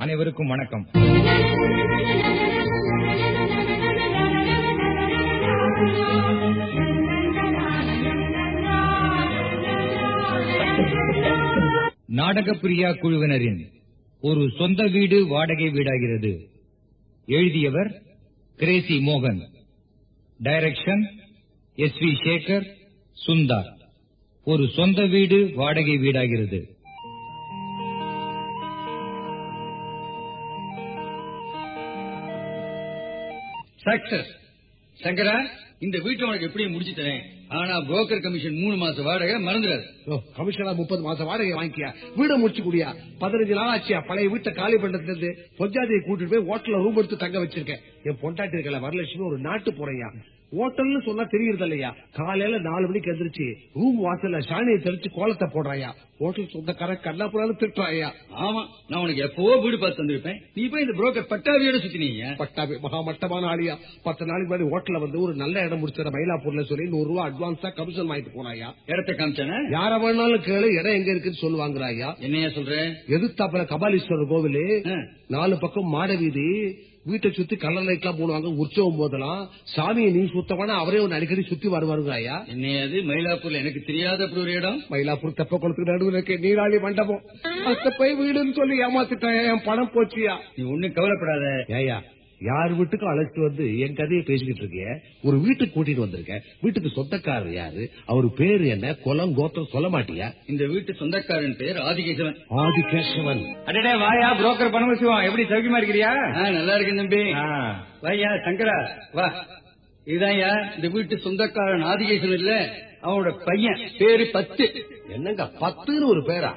அனைவருக்கும் வணக்கம். நாடகப்பிரியா குழுவினரின் ஒரு சொந்த வீடு வாடகை வீடாகிறது. எழுதியவர் கிரேசி மோகன். டைரக்ஷன் எஸ் வி சேகர் சுந்தார் ஒரு சொந்த வீடு வாடகை வீடாகிறது. சக்சஸ் சங்கரா இந்த வீட்டை உனக்கு எப்படியும் முடிச்சு தரேன். ஆனா புரோக்கர் கமிஷன் மூணு மாசம் வாடகை மறந்துடாது. கமிஷனா முப்பது மாசம் வாடகை வாங்கிக்கியா? வீட முடிச்சு கூடியா பதினஞ்சு நாள் ஆச்சியா பழைய வீட்டை காலி பண்றதுல இருந்து பொஞ்சாதியை கூட்டிட்டு போய் ஹோட்டல்ல ரூம் எடுத்து தங்க வச்சிருக்கேன். என் பொண்டாட்டி இருக்கல வரலட்சுமி ஒரு நாட்டு போறையா? ஹோட்டல்னு சொன்னா தெரியுறது இல்லையா? காலையில நாலு மணிக்கு எந்திரிச்சு ரூம் வாசல்ல சாணியை தெளிச்சு கோலத்தை போடுறாயா? ஹோட்டல் சொந்தக்கார கண்ணாப்புறான்னு திட்டுறாயா? ஆமா நான் உனக்கு எப்பவோ வீடு பார்த்து வந்திருப்பேன் நீ போய் இந்த புரோக்கர் பட்டாவியோட சுத்தினீங்க பட்டாபி மகா மட்டமான ஆளியா? பத்து நாளைக்கு முன்னாடி ஹோட்டல்ல வந்து ஒரு நல்ல இடம் முடிச்சிட மயிலாப்பூர்ல சொல்லி நூறு ரூபாய் அட்வான்ஸா கமிஷன் வாங்கிட்டு போனாயா? இடத்த காமிச்சானே? யார வேணாலும் கேளு இடம் எங்க இருக்குன்னு சொல்லுவாங்கறாயா? என்னையா சொல்ற? எதிர்த்தாப்புல கபாலீஸ்வரர் கோவிலு. நாலு பக்கம் மாட வீதி வீட்டை சுத்தி கலர் லைட் எல்லாம் போடுவாங்க உற்சவம் போதெல்லாம். சாமியை நீ சுத்தமான அவரே ஒன்னு அடிக்கடி சுத்தி வருவாருங்க ஐயா. என்னையாது மயிலாப்பூர்ல எனக்கு தெரியாத அப்படி ஒரு இடம். மயிலாப்பூர் தெப்ப குளத்துக்கு நடுவில் இருக்க நீராளி மண்டபம். அத்த போய் வீடுன்னு சொல்லி ஏமாத்திட்டாயா என் பணம் போச்சியா? நீ ஒண்ணும் கவலைப்படாத. ஏயா யார் வீட்டுக்கும் அழைச்சிட்டு வந்து என் கதையை பேசிக்கிட்டு இருக்கிய? ஒரு வீட்டுக்கு கூட்டிட்டு வந்திருக்கேன் வீட்டுக்கு சொந்தக்காரர் யாரு? அவர் பேரு என்ன? குலம் கோத்திரம் சொல்ல மாட்டியா? இந்த வீட்டு சொந்தக்காரன் பேர் ஆதிகேசவன். ஆதிகேசவன். அடடே வாயா புரோக்கர் பரமசிவம் எப்படி சௌக்கியமா இருக்கிறியா? நல்லா இருக்கேன் தம்பி. வாயா சங்கரா வா. இதான்யா இந்த வீட்டு சொந்தக்காரன் ஆதிகேசன் இல்ல அவனோட பையன் பேரு பத்து. என்னங்க பத்துன்னு ஒரு பேரா.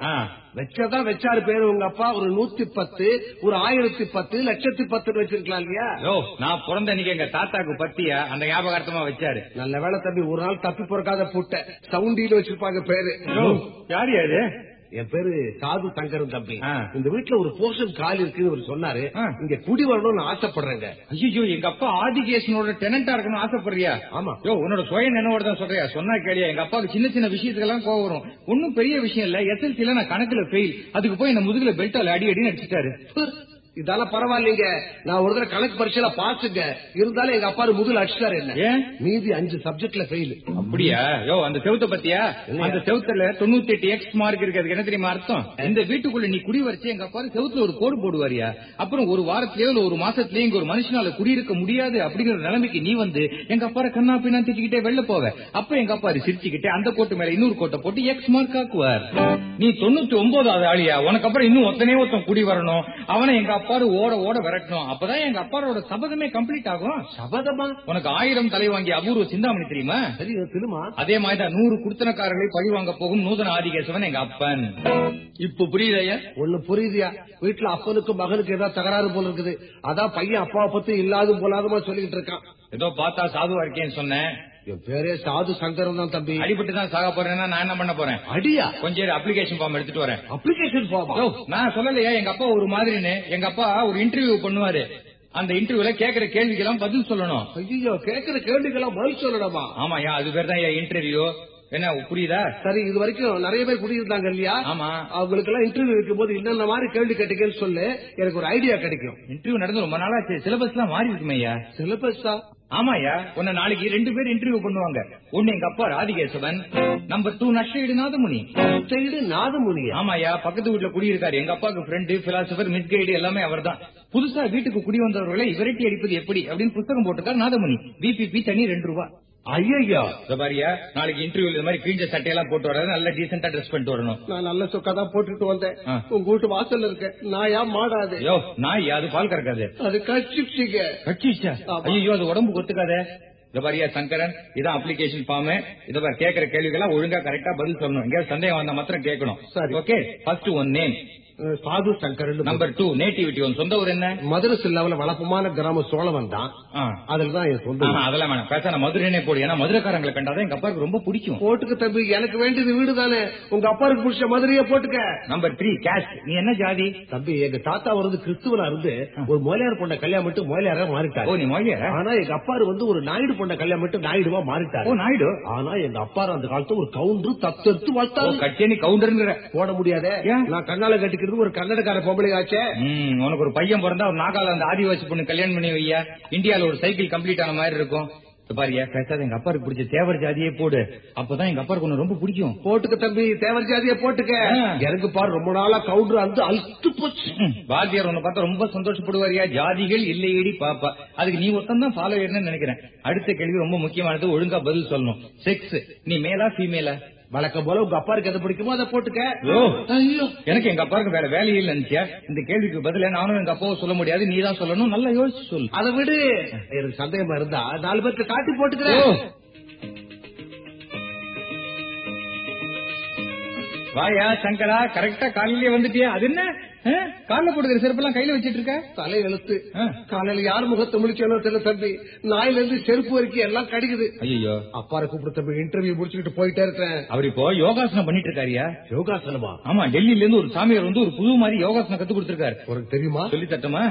வச்சதான் வச்சாரு பேரு உங்க அப்பா ஒரு நூத்தி பத்து ஒரு ஆயிரத்தி பத்து லட்சத்தி பத்து வச்சிருக்கலாம் இல்லையா? யோ நான் பிறந்த அன்னைக்கு எங்க தாத்தாக்கு பத்தியா? அந்த ஞாபகார்த்தமா வச்சாரு. நல்ல வேலை தம்பி ஒரு நாள் தப்பி பிறக்காத புட்ட சவுண்டியில வச்சிருப்பாங்க பேரு. யாரு யாரு என் பேரு சாது சங்கரன் தம்பி. இந்த வீட்டுல ஒரு போர்ஷன் கால் இருக்குன்னு அவர் சொன்னாரு. இங்க குடி வரணும்னு ஆசைப்படுறேங்க. ஐயோ எங்க அப்பா ஆதிகேசனோட டெனண்டா இருக்கணும் ஆசைப்படுறியா? ஆமா. யோ உன்னோட சுய நினைவோட தான் சொல்றியா? சொன்னா கேளியா எங்க அப்பாவுக்கு சின்ன சின்ன விஷயத்துக்கெல்லாம் கோவம் வரும். ஒன்னும் பெரிய விஷயம் இல்ல. எஸ்எல்சில நான் கணக்குல ஃபெயில் அதுக்கு போய் இந்த முதுகுல பெல்ட்டால அடி அடி அடிச்சிட்டாரு. இதெல்லாம் பரவாயில்லைங்க. நான் ஒரு தடவை கணக்கு பரீட்சையில பாசுங்க இருந்தாலும் எங்க அப்பா முதல் அடிச்சிட்டாரு என்ன. மீதி அஞ்சு சப்ஜெக்ட்ல ஃபெயில் அப்படியா? யோ அந்த செவுத்த பத்தியா? அந்த செவுத்துல தொண்ணூத்தி எட்டு எக்ஸ் மார்க் இருக்கிறதுக்கு என்ன தெரியுமா அர்த்தம்? இந்த வீட்டுக்குள்ள நீ குடி வரைச்சு எங்க அப்பா செவுத்துல ஒரு கோடு போடுவாரியா? அப்புறம் ஒரு வாரத்திலேயோ இல்ல ஒரு மாசத்திலேயே இங்க ஒரு மனுஷனால குடியிருக்க முடியாது அப்படிங்கிற நிலைமைக்கு நீ வந்து எங்க அப்பா கண்ணா பின்னா திட்டிக்கிட்டே வெளில போவ. அப்ப எங்க அப்பா சிரிச்சுக்கிட்டே அந்த கோட்டு மேல இன்னொரு கோட்டை போட்டு எக்ஸ் மார்க் ஆக்குவார். நீ தொண்ணூத்தி ஒன்பதாவது ஆளியா? உனக்கு அப்புறம் இன்னும் ஒத்தனே ஒருத்தன் குடி வரணும். அவனை எங்க அப்பாரு ஓட ஓட விரட்டணும். அப்பதான் எங்க அப்பாரோட சபதமே கம்ப்ளீட் ஆகும். சபதமா? உனக்கு ஆயிரம் தலை வாங்கிய அபூர்வ சிந்தாமணி தெரியுமா? சரி திருமா? அதே மாதிரிதான் நூறு குடுத்தனக்காரர்களை பழி வாங்க போகும் நூதன ஆதிகேசவன் எங்க அப்பன். இப்ப புரியுதாயா ஒண்ணு புரியுதியா? வீட்டுல அப்பனுக்கும் மகனுக்கு ஏதாவது தகராறு போல இருக்குது. அதான் பையன் அப்பாவை பத்தி இல்லாதும் போலாதுமா சொல்லிட்டு இருக்கான். ஏதோ பார்த்தா சாதுவா இருக்கேன்னு சொன்னேன். என் பேரே சாது சங்கரன் தான் தம்பி. அடிபட்டு தான் சாக போறேன்னா நான் என்ன பண்ண போறேன்? அடியா? கொஞ்சம் அப்ளிகேஷன் ஃபார்ம் எடுத்துட்டு வரேன். அப்ளிகேஷன் ஃபார்மா நான் சொல்லலையா? எங்க அப்பா ஒரு மாதிரின்னு. எங்க அப்பா ஒரு இன்டர்வியூ பண்ணுவாரு. அந்த இன்டர்வியூல கேக்குற கேள்விக்கெல்லாம் பதில் சொல்லணும். ஐயோ கேக்குற கேள்விக்கெல்லாம் பதில் சொல்லணுமா? ஆமாயா அது பேர் தான் இன்டர்வியூ என்ன புரியுதா? சரி இது வரைக்கும் நிறைய பேர் குடியிருந்தாங்க இல்லையா? ஆமா. அவங்களுக்கு எல்லாம் இன்டர்வியூ இருக்கும் போது என்னென்ன மாதிரி கேள்வி கேட்டீங்கன்னு சொல்லு எனக்கு ஒரு ஐடியா கிடைக்கும். இன்டர்வியூ நடந்து ரொம்ப நாளாச்சு. சிலபஸ் எல்லாம் மாறி இருக்குமே ஐயா. சிலபஸ் தான் ஆமாயா உன்ன நாளைக்கு ரெண்டு பேர் இன்டர்வியூ பண்ணுவாங்க. ஒன்னு எங்க அப்பா ராதிகேசவன் நம்பர் டூ நஷ்டஈடு நாதமுனி. சைடு நாதமுனியா? ஆமாயா பக்கத்து வீட்டுல குடியிருக்காரு. எங்க அப்பாவுக்கு ஃப்ரெண்டு பிலாசபர் மிட் கைடு எல்லாமே அவர்தான். புதுசா வீட்டுக்கு குடி வந்தவர்களை விரட்டி அடிப்பது எப்படி அப்படின்னு புத்தகம் போட்டிருக்காரு நாதமுனி. பிபிபி தனி ரெண்டு ரூபா. ஐயா பாரியா நாளைக்கு இன்டர்வியூ இந்த மாதிரி கிழிஞ்ச சட்டையெல்லாம் போட்டு வராது. நல்ல டீசெண்டா ட்ரெஸ் பண்ணிட்டு வரணும். நான் நல்ல சொக்கா தான் போட்டுட்டு வந்தேன். உங்க வீட்டு வாசல்ல இருக்க நான் ஏன் மாடாது. ஐயோ நாய் அது பால் கறக்காது. அது கட்சிச்சிங்க கட்சிச்சா. ஐயோ அது உடம்பு ஒத்துக்காதே. இந்த சங்கரன் இதான் அப்ளிகேஷன் ஃபார்ம் இத பாரு கேக்குற கேள்விகள்லாம் ஒழுங்கா கரெக்டா பதில் சொல்லணும். எங்கேயாவது சந்தேகம் வந்தா மாத்திரம் கேட்கணும். சரி. ஓகே ஃபர்ஸ்ட் ஒன் நேம் சாது சங்கரன் நம்பர் டூ நேட்டிவிட்டி உன் சொந்த ஊர் என்ன? மதுரை சில்லாவில வளப்பமான கிராம சோழவன் தான். அதுல தான் என் சொந்த அதெல்லாம் வேணாம். பேச மதுரைனே போடு. ஏன்னா மதுரைக்காரங்களை கண்டாதான் எங்க அப்பாவுக்கு ரொம்ப பிடிக்கும். போட்டுக்க தம்பி எனக்கு வேண்டியது வீடு தானே உங்க அப்பாருக்கு பிடிச்ச மதுரையே போட்டுக்க. நம்பர் த்ரீ கேஷ் நீ என்ன ஜாதி? தம்பி எங்க தாத்தா வந்து கிறிஸ்துவனா இருந்து ஒரு மொழியார் பொண்ண கல்யாணம் மட்டும் மொழியாரா ஓ மாறிட்டாரு நீ மொழிய ஆனா எங்க அப்பாரு வந்து ஒரு நாயுடு பொண்ண கல்யாணம் மட்டும் நாயுடுவா ஓ மாறிட்டாரு நாயுடு? ஆனா எங்க அப்பாரு அந்த காலத்துல ஒரு கவுண்டர் தத்தெடுத்து ஓ வளர்த்தாரு கட்சியனி கவுண்டருங்கிற. போட முடியாதே? நான் கண்ணால கட்டி இருக்கிறது ஒரு கன்னடக்கார பொம்பளை ஆச்சே. உனக்கு ஒரு பையன் பிறந்தா ஒரு நாகாலாந்து ஆதிவாசி பொண்ணு கல்யாணம் பண்ணி வையா? இந்தியால ஒரு சைக்கிள் கம்ப்ளீட் ஆன மாதிரி இருக்கும். பாரியா பேசாத எங்க அப்பாருக்கு பிடிச்ச தேவர் ஜாதியே போடு. அப்பதான் எங்க அப்பாருக்கு உன்னை ரொம்ப பிடிக்கும். போட்டுக்க தம்பி தேவர் ஜாதியை போட்டுக்க. எனக்கு பாரு ரொம்ப நாளா கவுண்டர் வந்து அழுத்து போச்சு. ம், வாத்தியார் உன்னை பார்த்தா ரொம்ப சந்தோஷப்படுவாரியா? ஜாதிகள் இல்லையேடி பாப்பா. அதுக்கு நீ ஒருத்தன் தான் ஃபாலோ நினைக்கிறேன். அடுத்த கேள்வி ரொம்ப முக்கியமானது ஒழுங்கா பதில் சொல்லணும். செக்ஸ் நீ மேலா ஃபீமேலா வழக்கம் போல உங்க அப்பாருக்கு எதை பிடிக்குமோ அதை போட்டுக்க. எனக்கு எங்க அப்பாவுக்கு வேற வேலையே இல்ல நினைச்சியா இந்த கேள்விக்கு பதில நானும் எங்க அப்பாவும் சொல்ல முடியாது நீ தான் சொல்லணும். நல்லா யோசிச்சு சொல்லு. அதை விடு. எனக்கு சந்தேகமா இருந்தா நாலு பேருக்கு காட்டி ஓ. போட்டுக்கிறேன் வாயா சங்கரா கரெக்டா காலையிலேயே வந்துட்டியா? அது என்ன? ஆ? கால்ல போடுகிற செருப்பெல்லாம் கையில வச்சிட்டு இருக்க? தலை எழுத்து. காலையில யார் முகத்தை முடிச்சானோ தெரியல தம்பி. நாயில இருந்து செருப்பு வரைக்கும் எல்லாம் கடிக்குது. ஐயோ அப்பாரை கூப்பிட்டு தம்பி இன்டர்வியூ முடிச்சுக்கிட்டு போயிட்டே இருக்கேன். அவர் இப்போ யோகாசனம் பண்ணிட்டு இருக்காருயா? யோகாசனமா? ஆமா டெல்லியில இருந்து ஒரு சாமியார் வந்து ஒரு புது மாதிரி யோகாசனம் கத்து கொடுத்திருக்காரு. உனக்கு தெரியுமா? சொல்லி தட்டமா.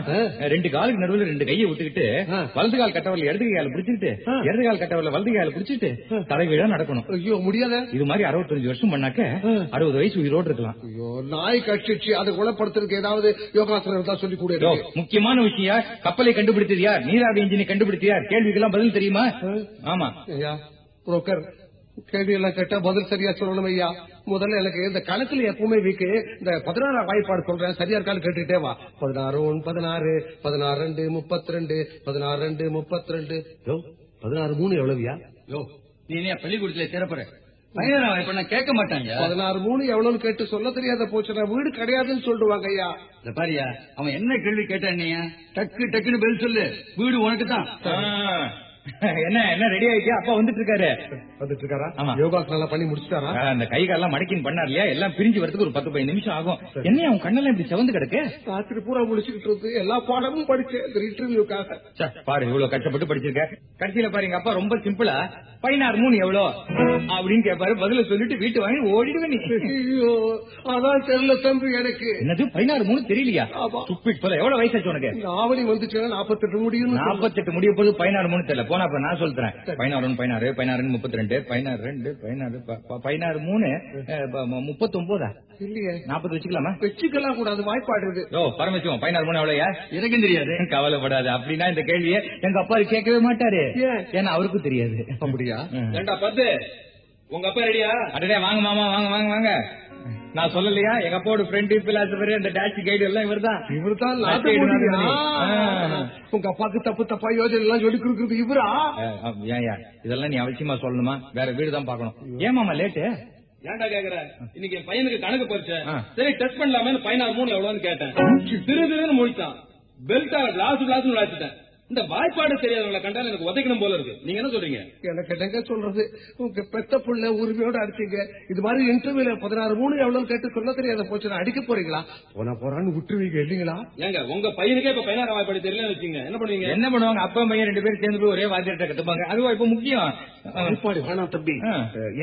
ரெண்டு காலுக்கு நடுவுல ரெண்டு கையை விட்டுக்கிட்டு. வலது கால் கட்டவரில் இடது கையால பிடிச்சிட்டு. இடது கால் கட்டவரில் வலது கையால பிடிச்சிட்டு தலைகீழா நடக்கணும். ஐயோ முடியாத. இது மாதிரி அறுபத்தஞ்சு வருஷம் பண்ணாக்க. அறுபது வயசு உயிரோடு இருக்கலாம். ஐயோ நாய் கட்சிச்சு அதை குணப்படுத்துறதுக்கு ஏதாவது யோகாசனம் இருந்தா சொல்லி கூட முக்கியமான விஷயம் கப்பலை கண்டுபிடித்தது யார்? நீராவி இன்ஜினை கண்டுபிடித்தது யார்? கேள்விக்கெல்லாம் பதில் தெரியுமா? ஆமா. ஐயா புரோக்கர் கேள்வி எல்லாம் கேட்டா பதில் சரியா சொல்லணும் ஐயா. முதல்ல எனக்கு இந்த கணக்குல எப்பவுமே வீக்கு. இந்த பதினாறாம் வாய்ப்பாடு சொல்றேன். சரியா இருக்கான்னு கேட்டுட்டே வா. பதினாறு ஒன் பதினாறு பதினாறு ரெண்டு முப்பத்தி ரெண்டு பதினாறு ரெண்டு முப்பத்தி ரெண்டு பதினாறு மூணு எவ்வளவுயா? யோ நீ பள்ளிக்கூடத்துல சேரப்போற பையன் இப்ப நான் கேட்க மாட்டாங்க பதினாறு மூணு எவ்வளவுன்னு கேட்டு சொல்ல தெரியாத போச்சுன்னா வீடு கிடையாதுன்னு சொல்லிடுவாங்க ஐயா. இந்த பாரியா அவன் என்ன கேள்வி கேட்டான் டக்கு டக்குன்னு பதில் சொல்லு. வீடு உனக்கு தான். என்ன என்ன ரெடி ஆயிட்டியா? அப்பா வந்துட்டு இருக்காரு வந்துட்டு இருக்காரா ஆமா. யோகாசனம் எல்லாம் பண்ணி முடிச்சுட்டாரா? அந்த கை காலெல்லாம் மடக்கின் பண்ணார் இல்லையா எல்லாம் பிரிஞ்சு வரதுக்கு ஒரு பத்து பதினஞ்சு நிமிஷம் ஆகும். என்ன அவன் கண்ணெல்லாம் இப்படி செவந்து கிடக்கு? ராத்திரி பூரா முடிச்சுக்கிட்டு இருக்கு எல்லா பாடமும் படிச்சேன் இன்டர்வியூக்காக பாரு இவ்வளவு கஷ்டப்பட்டு படிச்சிருக்க. கடைசியில பாரு எங்க அப்பா ரொம்ப சிம்பிளா பதினாறு மூணு எவ்வளோ? அப்படின்னு கேட்பாரு பதில சொல்லிட்டு வீட்டு வாங்கி ஓடிடுவே நீ. ஐயோ அதான் தெரியல தம்பி எனக்கு. என்னது பதினாறு மூணு தெரியலையா. துப்பிட்டு போல எவ்வளவு வயசாச்சு உனக்கு? ஆவணி வந்துச்சுன்னா நாற்பத்தெட்டு முடியும் நாற்பத்தெட்டு முடிய போது பதினாறு மூணு தெரியல. போனா அப்ப நான் சொல்றேன். பதினாறு பதினாறு பதினாறு முப்பத்தி ரெண்டு பதினாறு ரெண்டு பதினாறு பதினாறு மூணு முப்பத்தி ஒன்பதா இல்லையே. நாற்பது வச்சுக்கலாமா? வச்சுக்கலாம் கூடாது வாய்ப்பாடுறது ஓ பரமசிவம் பதினாறு மூணு எவ்வளோயா எனக்கும் தெரியாது. கவலைப்படாது? அப்படின்னா இந்த கேள்வியை எங்க அப்பா கேட்கவே மாட்டாரு. ஏன்? ஏன்னா அவருக்கும் தெரியாது. அப்படியா? பத்து? உங்க அப்பா ரெடியா? அடடே வாங்க மாமா வாங்க வாங்க வாங்க. நான் சொல்லலையா எங்க அப்பாவோட ஃப்ரெண்டு பிலாசபர் இந்த டாக்ஸி கைடு எல்லாம் இவர்தான் இவரு தான் நாடுமணி. ஆ. உங்க அப்பாக்கு தப்பு தப்பா யோஜனை எல்லாம் சொல்லி கொடுக்குறது இவரா ஏன் இதெல்லாம் நீ அவசியமா சொல்லணுமா வேற வீடு தான் பாக்கணும் ஏன் மாமா லேட்டு ஏன்டா கேக்குற இன்னைக்கு என் பையனுக்கு கணக்கு பறிச்ச ஆ. சரி டெஸ்ட் பண்ணலாமே பதினாறு மூணு எவ்வளவுன்னு கேட்டேன் திரு திருன்னு முடிச்சான் பெல்ட்டா கிளாஸ் கிளாஸ் விளாச்சிட்டேன் இந்த வாய்ப்பாடு தெரியாதவங்களை கண்டால் எனக்கு உதைக்கணும் போல இருக்கு. நீங்க என்ன சொல்றீங்க? எனக்கு என்னங்க சொல்றது? உங்க பெத்த புள்ள உரிமையோட அடிச்சீங்க. இது மாதிரி இன்டர்வியூல பதினாறு மூணு எவ்வளவு கேட்டு சொல்ல தெரியாத போச்சுன்னா அடிக்க போறீங்களா? போனா போறான்னு விட்டுருவீங்க இல்லீங்களா? ஏங்க உங்க பையனுக்கே இப்ப பதினாறு வாய்ப்பாடு தெரியலன்னு வச்சுங்க என்ன பண்ணுவீங்க? என்ன பண்ணுவாங்க? அப்பா பையன் ரெண்டு பேரும் சேர்ந்து போய் ஒரே வாத்தியார்ட்ட கத்துப்பாங்க. அதுவா இப்ப முக்கியம். வாய்ப்பாடு வேணாம் தம்பி.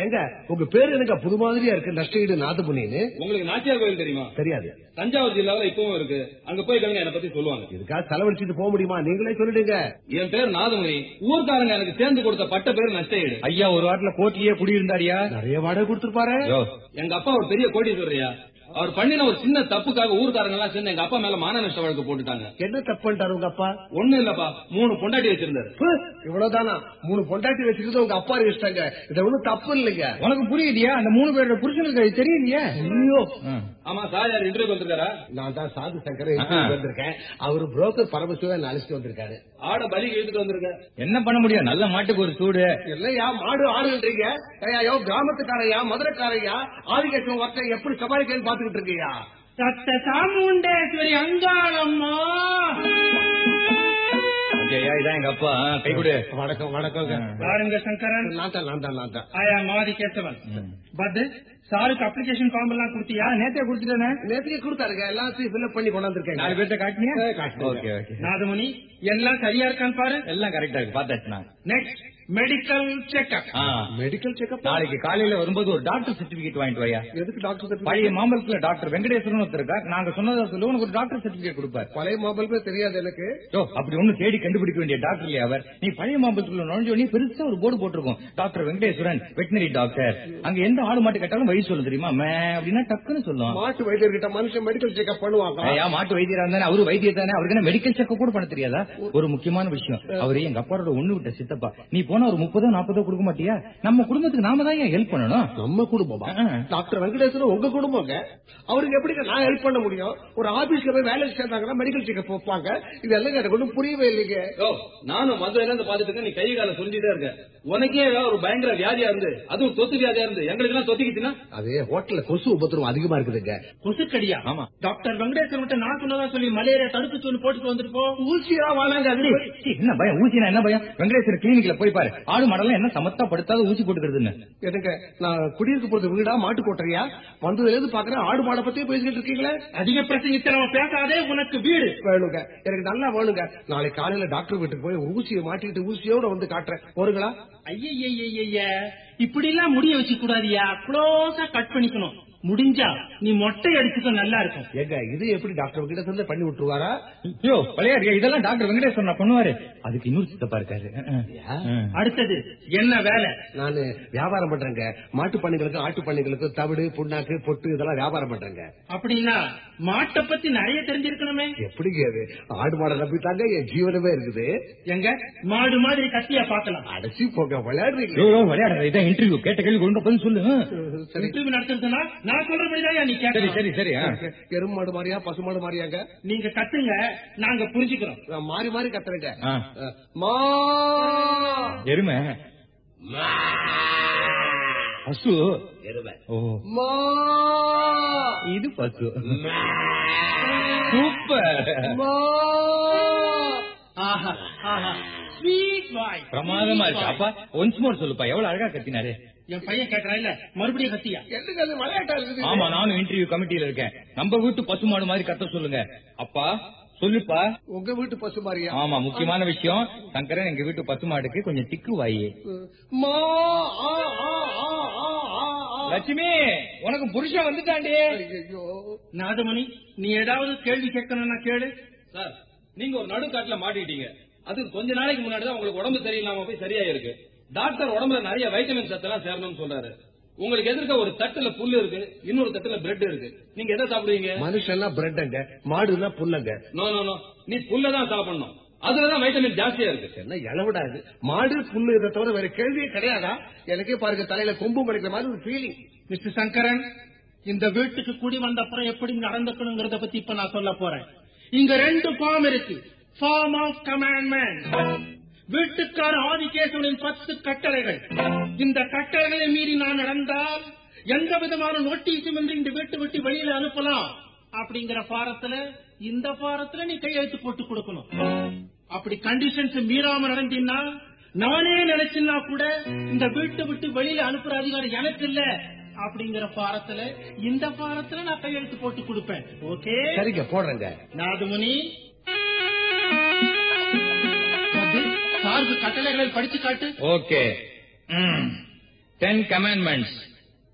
ஏங்க உங்க பேரு எனக்கு புது மாதிரியா இருக்கு? நஷ்டஈடு நாதபுனின்னு. உங்களுக்கு நாச்சியார் கோயில் தெரியுமா? தெரியாது. தஞ்சாவூர் ஜில்லாவில இப்பவும் இருக்கு. அங்க போய் கேளுங்க என்ன பத்தி சொல்லுவாங்க. இதுக்காக செலவழிச்சிட்டு போக முடியுமா? நீங்களே சொல்லிடுங்க என் பேர் நாதமுனி. ஊர்க்காரங்க எனக்கு சேர்ந்து கொடுத்த பட்ட பேர் நஷ்டஈடு ஐயா ஒரு வாரத்துல கோட்லயே குடியிருந்தாரியா நிறைய வாடகை கொடுத்துருப்பாரு. எங்க அப்பா ஒரு பெரிய கோடீஸ்வரரியா அவர் பண்ணின ஒரு சின்ன தப்புக்காக ஊர்க்காரங்க எல்லாம் சேர்ந்து எங்க அப்பா மேல மான நஷ்ட வழக்கு போட்டுட்டாங்க. என்ன தப்பு பண்ணிட்டாரு உங்க அப்பா? ஒண்ணு இல்லப்பா. மூணு பொண்டாட்டி வச்சிருந்தாரு. இவ்வளவுதானா? மூணு பொண்டாட்டி வச்சுக்கிறது உங்க அப்பா இஷ்டங்க. இது ஒண்ணும் தப்பு இல்லைங்க. உனக்கு புரியுதியா? அந்த மூணு பேரோட புருஷனுக்கு அது தெரியலையே ஐயோ. ஆமா சார் யார் இன்டர்வியூ வந்திருக்காரா? நான் தான் சாது சங்கர வந்திருக்கேன். அவரு புரோக்கர் பரமசிவன் அழைச்சிட்டு வந்திருக்காரு. ஆட பலி இழுத்துட்டு வந்திருக்க. என்ன பண்ண முடியும்? நல்ல மாட்டுக்கு ஒரு சூடு. இல்லையா? மாடு ஆடுன்றீங்க ஐயா கிராமத்துக்காரையா மதுரைக்காரையா ஆதிகேசம் ஒருத்தன் எப்படி சமாளிக்கன்னு பாத்துக்கிட்டு இருக்கியா? சத்த சாமுண்டேஸ்வரி அங்காளம்மா. ஐயா இதான் எங்க அப்பா. கை கொடு. வணக்கம் வணக்கங்க பாருங்க சங்கரன். நான் தான் நான் தான் நான் தான். ஆயா மாதி கேசவன் பட் சாருக்கு அப்ளிகேஷன் ஃபார்ம் எல்லாம் கொடுத்தியா? நேத்தே குடுத்துட்டேனே. நேற்றுக்கு கொடுத்தாருங்க. எல்லாத்தையும் ஃபில்அப் பண்ணி நாலு கொண்டாந்துருக்கேன் பேர்ட்ட காட்டினியா. ஓகே ஓகே நாதமுனி எல்லாம் சரியா இருக்கான்னு பாரு. எல்லாம் கரெக்டா இருக்கு. பாத்தாச்சு நான். நெக்ஸ்ட் மெடிக்கல் செக்அப் ஆ. மெடிக்கல் செக்அப் நாளைக்கு காலையில வரும்போது ஒரு டாக்டர் சர்டிபிகேட் வாங்கிட்டு வாயா? எதுக்கு டாக்டர் பழைய மாம்பழத்துல டாக்டர் வெங்கடேஸ்வரன் ஒருத்தர் இருக்கார். நாங்க சொன்னதா சொல்லி உனக்கு ஒரு டாக்டர் சர்டிபிகேட் கொடுப்பார். பழைய மாம்பழமே தெரியாது எனக்கு. யோ, அப்படி ஒண்ணு தேடி கண்டுபிடிக்க வேண்டிய டாக்டர் இல்லையா அவர்? நீ பழைய மாம்பழத்துக்குள்ள நுழைஞ்ச உடனே பெருசா ஒரு போர்டு போட்டிருக்கும். டாக்டர் வெங்கடேஸ்வரன் வெட்டினரி டாக்டர் அங்க எந்த ஆடு மாட்டு கேட்டாலும் வழி சொல்லும் தெரியுமா? மே அப்படின்னா டக்குன்னு சொல்லும். மாட்டு வைத்தியர்கிட்ட மனுஷன் மெடிக்கல் செக்அப் பண்ணுவாங்க. மாட்டு வைத்தியரா இருந்தானே அவரு வைத்தியர் தானே. அவருக்கு மெடிக்கல் செக்கப் கூட பண்ண தெரியாதா? ஒரு முக்கியமான விஷயம். அவரு எங்க அப்பாவோட ஒண்ணு விட்ட சித்தப்பா. நீ போனா ஒரு முப்பதோ நாற்பதோ கொடுக்க மாட்டியா? நம்ம குடும்பத்துக்கு நாம தான் ஏன் ஹெல்ப் பண்ணணும்? நம்ம குடும்பமா. டாக்டர் வெங்கடேஸ்வரன் உங்க குடும்பங்க. அவருக்கு எப்படி நான் ஹெல்ப் பண்ண முடியும்? ஒரு ஆபீஸ்ல போய் வேலை சேர்ந்தாங்கன்னா மெடிக்கல் செக்அப் வைப்பாங்க. இது எல்லாம் எனக்கு ஒன்றும் புரியவே இல்லைங்க. நானும் மதுரையில இருந்து பாத்துட்டு நீ கை கால சொல்லிட்டே இருக்க. உனக்கே ஒரு பயங்கர வியாதியா இருந்து அதுவும் தொத்து வியாதியா இருந்து எங்களுக்கு எல்லாம் தொத்திக்கிச்சுன்னா? அது ஹோட்டல்ல கொசு உபத்திரம் அதிகமா இருக்குதுங்க. கொசுக்கடியா? ஆமா. டாக்டர் கிட்ட நான் சொன்னதா சொல்லி மலேரியா தடுப்பு சொல்லி போட்டுட்டு வந்துட்டு போ. ஊசியா வாழாங்க என்ன பயம்? ஊசினா என்ன பயம்? வெங்கடேஸ்வரர் கிளினிக்ல போய் பாரு. ஆடு மாடெல்லாம் என்ன சமத்தா படுத்தாத ஊசி போட்டுக்கிறதுன்னு? எனக்கு நான் குடியிருக்க போறது வீடா மாட்டு கோட்டரையா வந்ததுல இருந்து பாக்குறேன் ஆடு மாடை பத்தியே பேசிக்கிட்டு இருக்கீங்களே? அதிக பிரசங்கித்த நம்ம பேசாதே உனக்கு வீடு. வேணுங்க எனக்கு நல்லா வேணுங்க. நாளைக்கு காலையில டாக்டர் வீட்டுக்கு போய் ஊசியை மாட்டிக்கிட்டு ஊசியோட வந்து காட்டுறேன். வருங்களா ஐய இப்படி எல்லாம் முடிய வச்சு கூடாதியா? க்ளோஸா கட் பண்ணிக்கணும். முடிஞ்சா நீ மொட்டை அடிச்சுக்க நல்லா இருக்கும் எங்க இது எப்படி டாக்டர் இருந்து பண்ணி விட்டுருவாரா? ஐயோ பழையாரியா இதெல்லாம் டாக்டர் வெங்கடேஸ்வரன் பண்ணுவாரு. அதுக்கு இன்னொரு சித்தப்பா இருக்காரு. அடுத்தது என்ன வேலை? நானு வியாபாரம் பண்றேங்க. மாட்டு பண்ணைகளுக்கு ஆட்டு பண்ணைகளுக்கு தவிடு புண்ணாக்கு பொட்டு இதெல்லாம் வியாபாரம் பண்றேங்க. அப்படின்னா மாட்டை பத்தி நிறைய தெரிஞ்சிருக்கணுமே. எப்படிங்க அது? ஆடு மாடை நம்பித்தாங்க என் ஜீவனமே இருக்குது. எங்க மாடு மாதிரி கத்தியா பாக்கலாம் அடைச்சி போக விளையாடுறீங்க. விளையாடாத இதான் இன்டர்வியூ கேட்ட கேள்வி ஒழுங்கா பதில் சொல்லு. இன்டர்வியூ நடத்துறதுன்னா நான் சொல்றபடிதான் நீ சரி கேட்கணும். சரி சரி ஆ. எருமை மாடு மாதிரியா பசு மாடு மாதிரியாங்க? நீங்க கத்துங்க நாங்க புரிஞ்சுக்கிறோம். நான் மாறி மாறி கத்துறேங்க. மா. எருமை. பசு. எருமை. ஓ. மா. இது பசு. சூப்பர். மா. ஆஹா ஆஹா. ஸ்வீட் பாய் பிரமாதமா இருக்கு. அப்பா ஒன்ஸ் மோர் சொல்லுப்பா. எவ்வளவு அழகா கத்தினாரு. என் பையன் கேக்குறான் இல்ல மறுபடியும் கத்தியா? என்னங்க அது விளையாட்டா இருக்குது? ஆமா நானும் இன்டர்வியூ கமிட்டியில இருக்கேன். நம்ம வீட்டு பசுமாடு மாதிரி கத்த சொல்லுங்க. அப்பா சொல்லுப்பா. உங்க வீட்டு பசு மாதிரியா ஆமா முக்கியமான விஷயம் சங்கரன் எங்க வீட்டு பசுமாடுக்கு கொஞ்சம் திக்கு வாயி மா ஆ, ஆ, ஆ, ஆ, ஆ, ஆ. லட்சுமி உனக்கு புருஷன் வந்துட்டாண்டி. நாதமணி நீ ஏதாவது கேள்வி கேட்கணும்னா கேளு. சார் நீங்க ஒரு நடுக்காட்டுல மாட்டிக்கிட்டீங்க. அது கொஞ்ச நாளைக்கு முன்னாடி தான் உங்களுக்கு உடம்பு சரியில்லாம போய் சரியா இருக்கு டாக்டர் உடம்புல நிறைய வைட்டமின் சத்தெல்லாம் சேரணும்னு சொல்றாரு. உங்களுக்கு எதிர்க்க ஒரு தட்டுல புல்லு இருக்கு இன்னொரு தட்டுல பிரெட் இருக்கு. நீங்க எதை சாப்பிடுவீங்க? மனுஷன்னா பிரெட்டுங்க மாடுனா புல்லங்க. நோ நோ நோ நீ புல்ல தான் சாப்பிடணும். அதுலதான் வைட்டமின் ஜாஸ்தியா இருக்கு. என்ன இளவிடா இது மாடு புல்லு இதை தவிர வேற கேள்வியே கிடையாதா? எனக்கே பாருங்க தலையில கொம்பு மடிக்கிற மாதிரி ஒரு ஃபீலிங் மிஸ்டர் சங்கரன் இந்த வீட்டுக்கு குடி வந்த அப்புறம் எப்படி நடந்துக்கணுங்கிறத பத்தி இப்ப நான் சொல்ல போறேன். இங்க ரெண்டு ஃபார்ம் இருக்கு. ஃபார்ம் ஆஃப் கமாண்ட்மெண்ட் வீட்டுக்கார ஆதிகேசவனின் பத்து கட்டளைகள். இந்த கட்டளைகளை மீறி நான் நடந்தால் எந்த விதமான நோட்டீஸும் இன்றி இந்த வீட்டு விட்டு வெளியில அனுப்பலாம். அப்படிங்கிற பாரத்துல இந்த பாரத்துல நீ கையெழுத்து போட்டு கொடுக்கணும். அப்படி கண்டிஷன்ஸ் மீறாம நடந்தீங்கன்னா நானே நினைச்சுன்னா கூட இந்த வீட்டை விட்டு வெளியில அனுப்புற அதிகாரம் எனக்கு இல்ல. அப்படிங்கிற பாரத்துல இந்த பாரத்துல நான் கையெழுத்து போட்டு கொடுப்பேன். ஓகே? சரிங்க போடுறேங்க. நாதுமுனி சார்பு கட்டளைகளை படிச்சு காட்டு. ஓகே டென் கமாண்ட்மெண்ட்ஸ்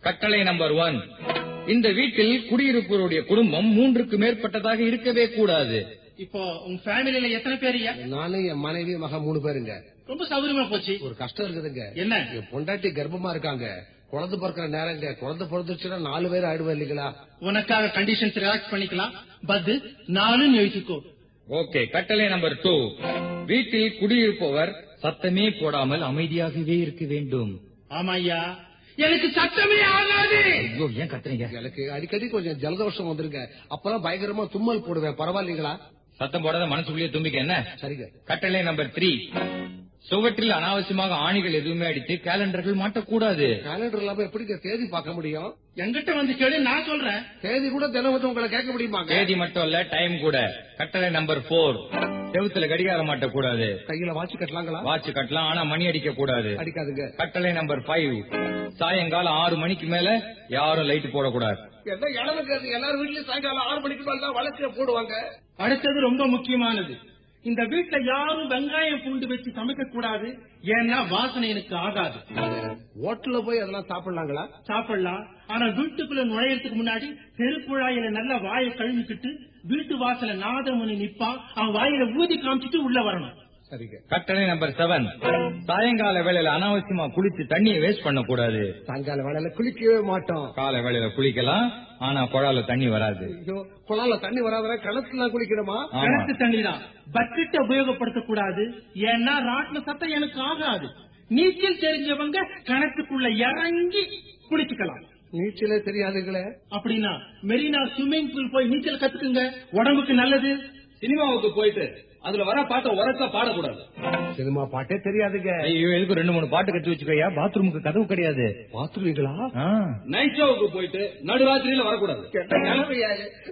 கட்டளை நம்பர் ஒன் இந்த வீட்டில் குடியிருப்பவருடைய குடும்பம் மூன்றுக்கு மேற்பட்டதாக இருக்கவே கூடாது. இப்போ உங்க ஃபேமிலியில எத்தனை பேருயா நானும் என் மனைவி மக மூணு பேருங்க. ரொம்ப சௌகரியமா போச்சு. ஒரு கஷ்டம் இருக்குதுங்க. என்ன? என் பொண்டாட்டி கர்ப்பமா இருக்காங்க. குழந்தை பிறக்கிற நேரங்க குழந்தை பிறந்துச்சுன்னா நாலு பேர் ஆயிடுவேன் இல்லைங்களா? உனக்காக கண்டிஷன்ஸ் ரிலாக்ஸ் பண்ணிக்கலாம். பட் நானும் எழுதிக்கோ. ஓகே கட்டளை நம்பர் டூ. வீட்டில் குடியிருப்பவர் சத்தமே போடாமல் அமைதியாகவே இருக்க வேண்டும். ஆமா ஐயா எனக்கு சத்தமே ஆகாது. ஐயோ ஏன் கத்துறீங்க? எனக்கு அடிக்கடி கொஞ்சம் ஜலதோஷம் வந்துருங்க. அப்பதான் பயங்கரமா தும்மல் போடுவேன். பரவாயில்லைங்களா? சத்தம் போடாத மனசுக்குள்ளேயே தும்பிக்க என்ன? சரிங்க. கட்டளை நம்பர் த்ரீ. சுவற்றில் அனாவசியமாக ஆணிகள் எதுவுமே அடித்து கேலண்டர்கள் மாட்டக்கூடாது. கேலண்டர் இல்லாம எப்படிங்க தேதி பார்க்க முடியும்? என்கிட்ட வந்து கேளு நான் சொல்றேன். தேதி கூட தினம் வந்து உங்களை கேட்க முடியுமாங்க? தேதி மட்டும் இல்ல டைம் கூட. கட்டளை நம்பர் போர் செவுத்துல கடிகாரம் மாட்டக்கூடாது. கையில வாட்சி கட்டலாங்களா? வாட்ச் கட்டலாம் ஆனா மணி அடிக்க கூடாது அடிக்காதுங்க. கட்டளை நம்பர் ஃபைவ் சாயங்காலம் ஆறு மணிக்கு மேல யாரும் லைட் போடக்கூடாது. எல்லாரும் வீட்லயும் சாயங்காலம் ஆறு மணிக்கு மேல தான் வழக்கு போடுவாங்க. அடுத்தது ரொம்ப முக்கியமானது. இந்த வீட்டுல யாரும் வெங்காயம் பூண்டு வச்சு சமைக்க கூடாது. ஏன்னா வாசனை எனக்கு ஆகாது. ஹோட்டல்ல போய் அதெல்லாம் சாப்பிடலாங்களா? சாப்பிடலாம். ஆனா வீட்டுக்குள்ள நுழையறதுக்கு முன்னாடி தெருக்குழாயில நல்ல வாயை கழுவிக்கிட்டு வீட்டு வாசல நாதமணி நிப்பான் அவன் வாயில ஊதி காமிச்சிட்டு உள்ள வரணும். சரிங்க. கட்டளை நம்பர் செவன் சாயங்கால வேளையில அனாவசியமா குளிச்சு தண்ணியை வேஸ்ட் பண்ண கூடாது சாயங்கால வேலையில குளிக்கவே மாட்டோம். காலை வேளையில குளிக்கலாம். ஆனா குழால தண்ணி வராது. குழால தண்ணி வராத கிணத்துல குளிக்கணுமா. கிணத்து தண்ணி தான் பக்கெட்டை உபயோகப்படுத்த கூடாது ஏன்னா ராட்டின சத்தம் எனக்கு ஆகாது. நீச்சல் தெரிஞ்சவங்க கிணத்துக்குள்ள இறங்கி குளிச்சுக்கலாம். நீச்சலே தெரியாதுங்களே. அப்படின்னா மெரினா ஸ்விம்மிங் பூல் போய் நீச்சல் கத்துக்குங்க. உடம்புக்கு நல்லது. சினிமாவுக்கு போயிட்டு அதுல வர பாட்டை உரக்க பாடக்கூடாது. சினிமா பாட்டே தெரியாதுங்க. ஐயோ எதுக்கு ரெண்டு மூணு பாட்டு கட்டி வச்சுக்கோயா? பாத்ரூமுக்கு கதவு கிடையாது. பாத்துருவீங்களா ஆ. நைட் ஷோவுக்கு போயிட்டு நடுராத்திரியில வரக்கூடாது.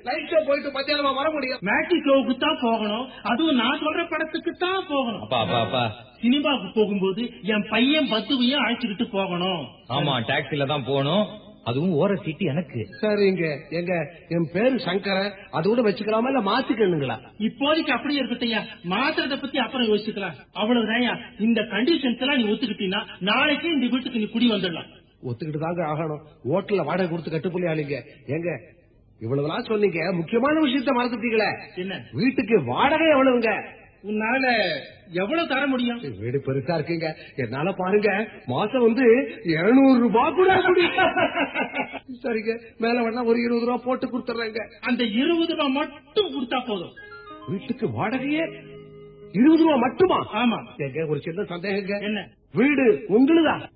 நைட் ஷோ போயிட்டு மத்தியானமா வர முடியும் மேட்டி ஷோவுக்கு தான் போகணும். அதுவும் நான் சொல்ற படத்துக்கு தான் போகணும். அப்பா அப்பா அப்பா. சினிமாவுக்கு போகும்போது என் பையன் பத்துவையும் அழைச்சுக்கிட்டு போகணும். ஆமா டாக்ஸில தான் போகணும். அதுவும் ஓர சீட்டு எனக்கு. சரிங்க. எங்க என் பேரு சங்கரன். அது கூட வச்சுக்கலாமா இல்ல மாத்திக்கணுங்களா? இப்போதைக்கு அப்படியே இருக்கட்டையா? மாத்திரத்தை பத்தி அப்புறம் யோசிக்கலாம் அவ்வளவுதான் இந்த கண்டிஷன்ஸ் எல்லாம் நீ ஒத்துக்கிட்டீங்கன்னா நாளைக்கே இந்த வீட்டுக்கு நீ குடி வந்துடலாம். ஒத்துக்கிட்டு தாங்க ஆகணும். ஹோட்டல்ல வாடகை கொடுத்து கட்டுப்பள்ளி ஆளுங்க எங்க இவ்வளவுலாம் சொன்னீங்க. முக்கியமான விஷயத்த மறந்துட்டீங்களே. என்ன? வீட்டுக்கு வாடகை எவ்வளவுங்க? உன்னால எவ்வளவு தர முடியும்? வீடு பெருசா இருக்குங்க. என்னால பாருங்க மாசம் வந்து இருநூறு ரூபாய் கூட முடியும். சரிங்க. மேல வேணா ஒரு இருபது ரூபாய் போட்டு கொடுத்துறேங்க. அந்த இருபது ரூபாய் மட்டும் கொடுத்தா போதும். வீட்டுக்கு வாடகையே இருபது ரூபாய் மட்டுமா? ஆமா. எங்க ஒரு சின்ன சந்தேகங்க. என்ன? வீடு உங்களுதா?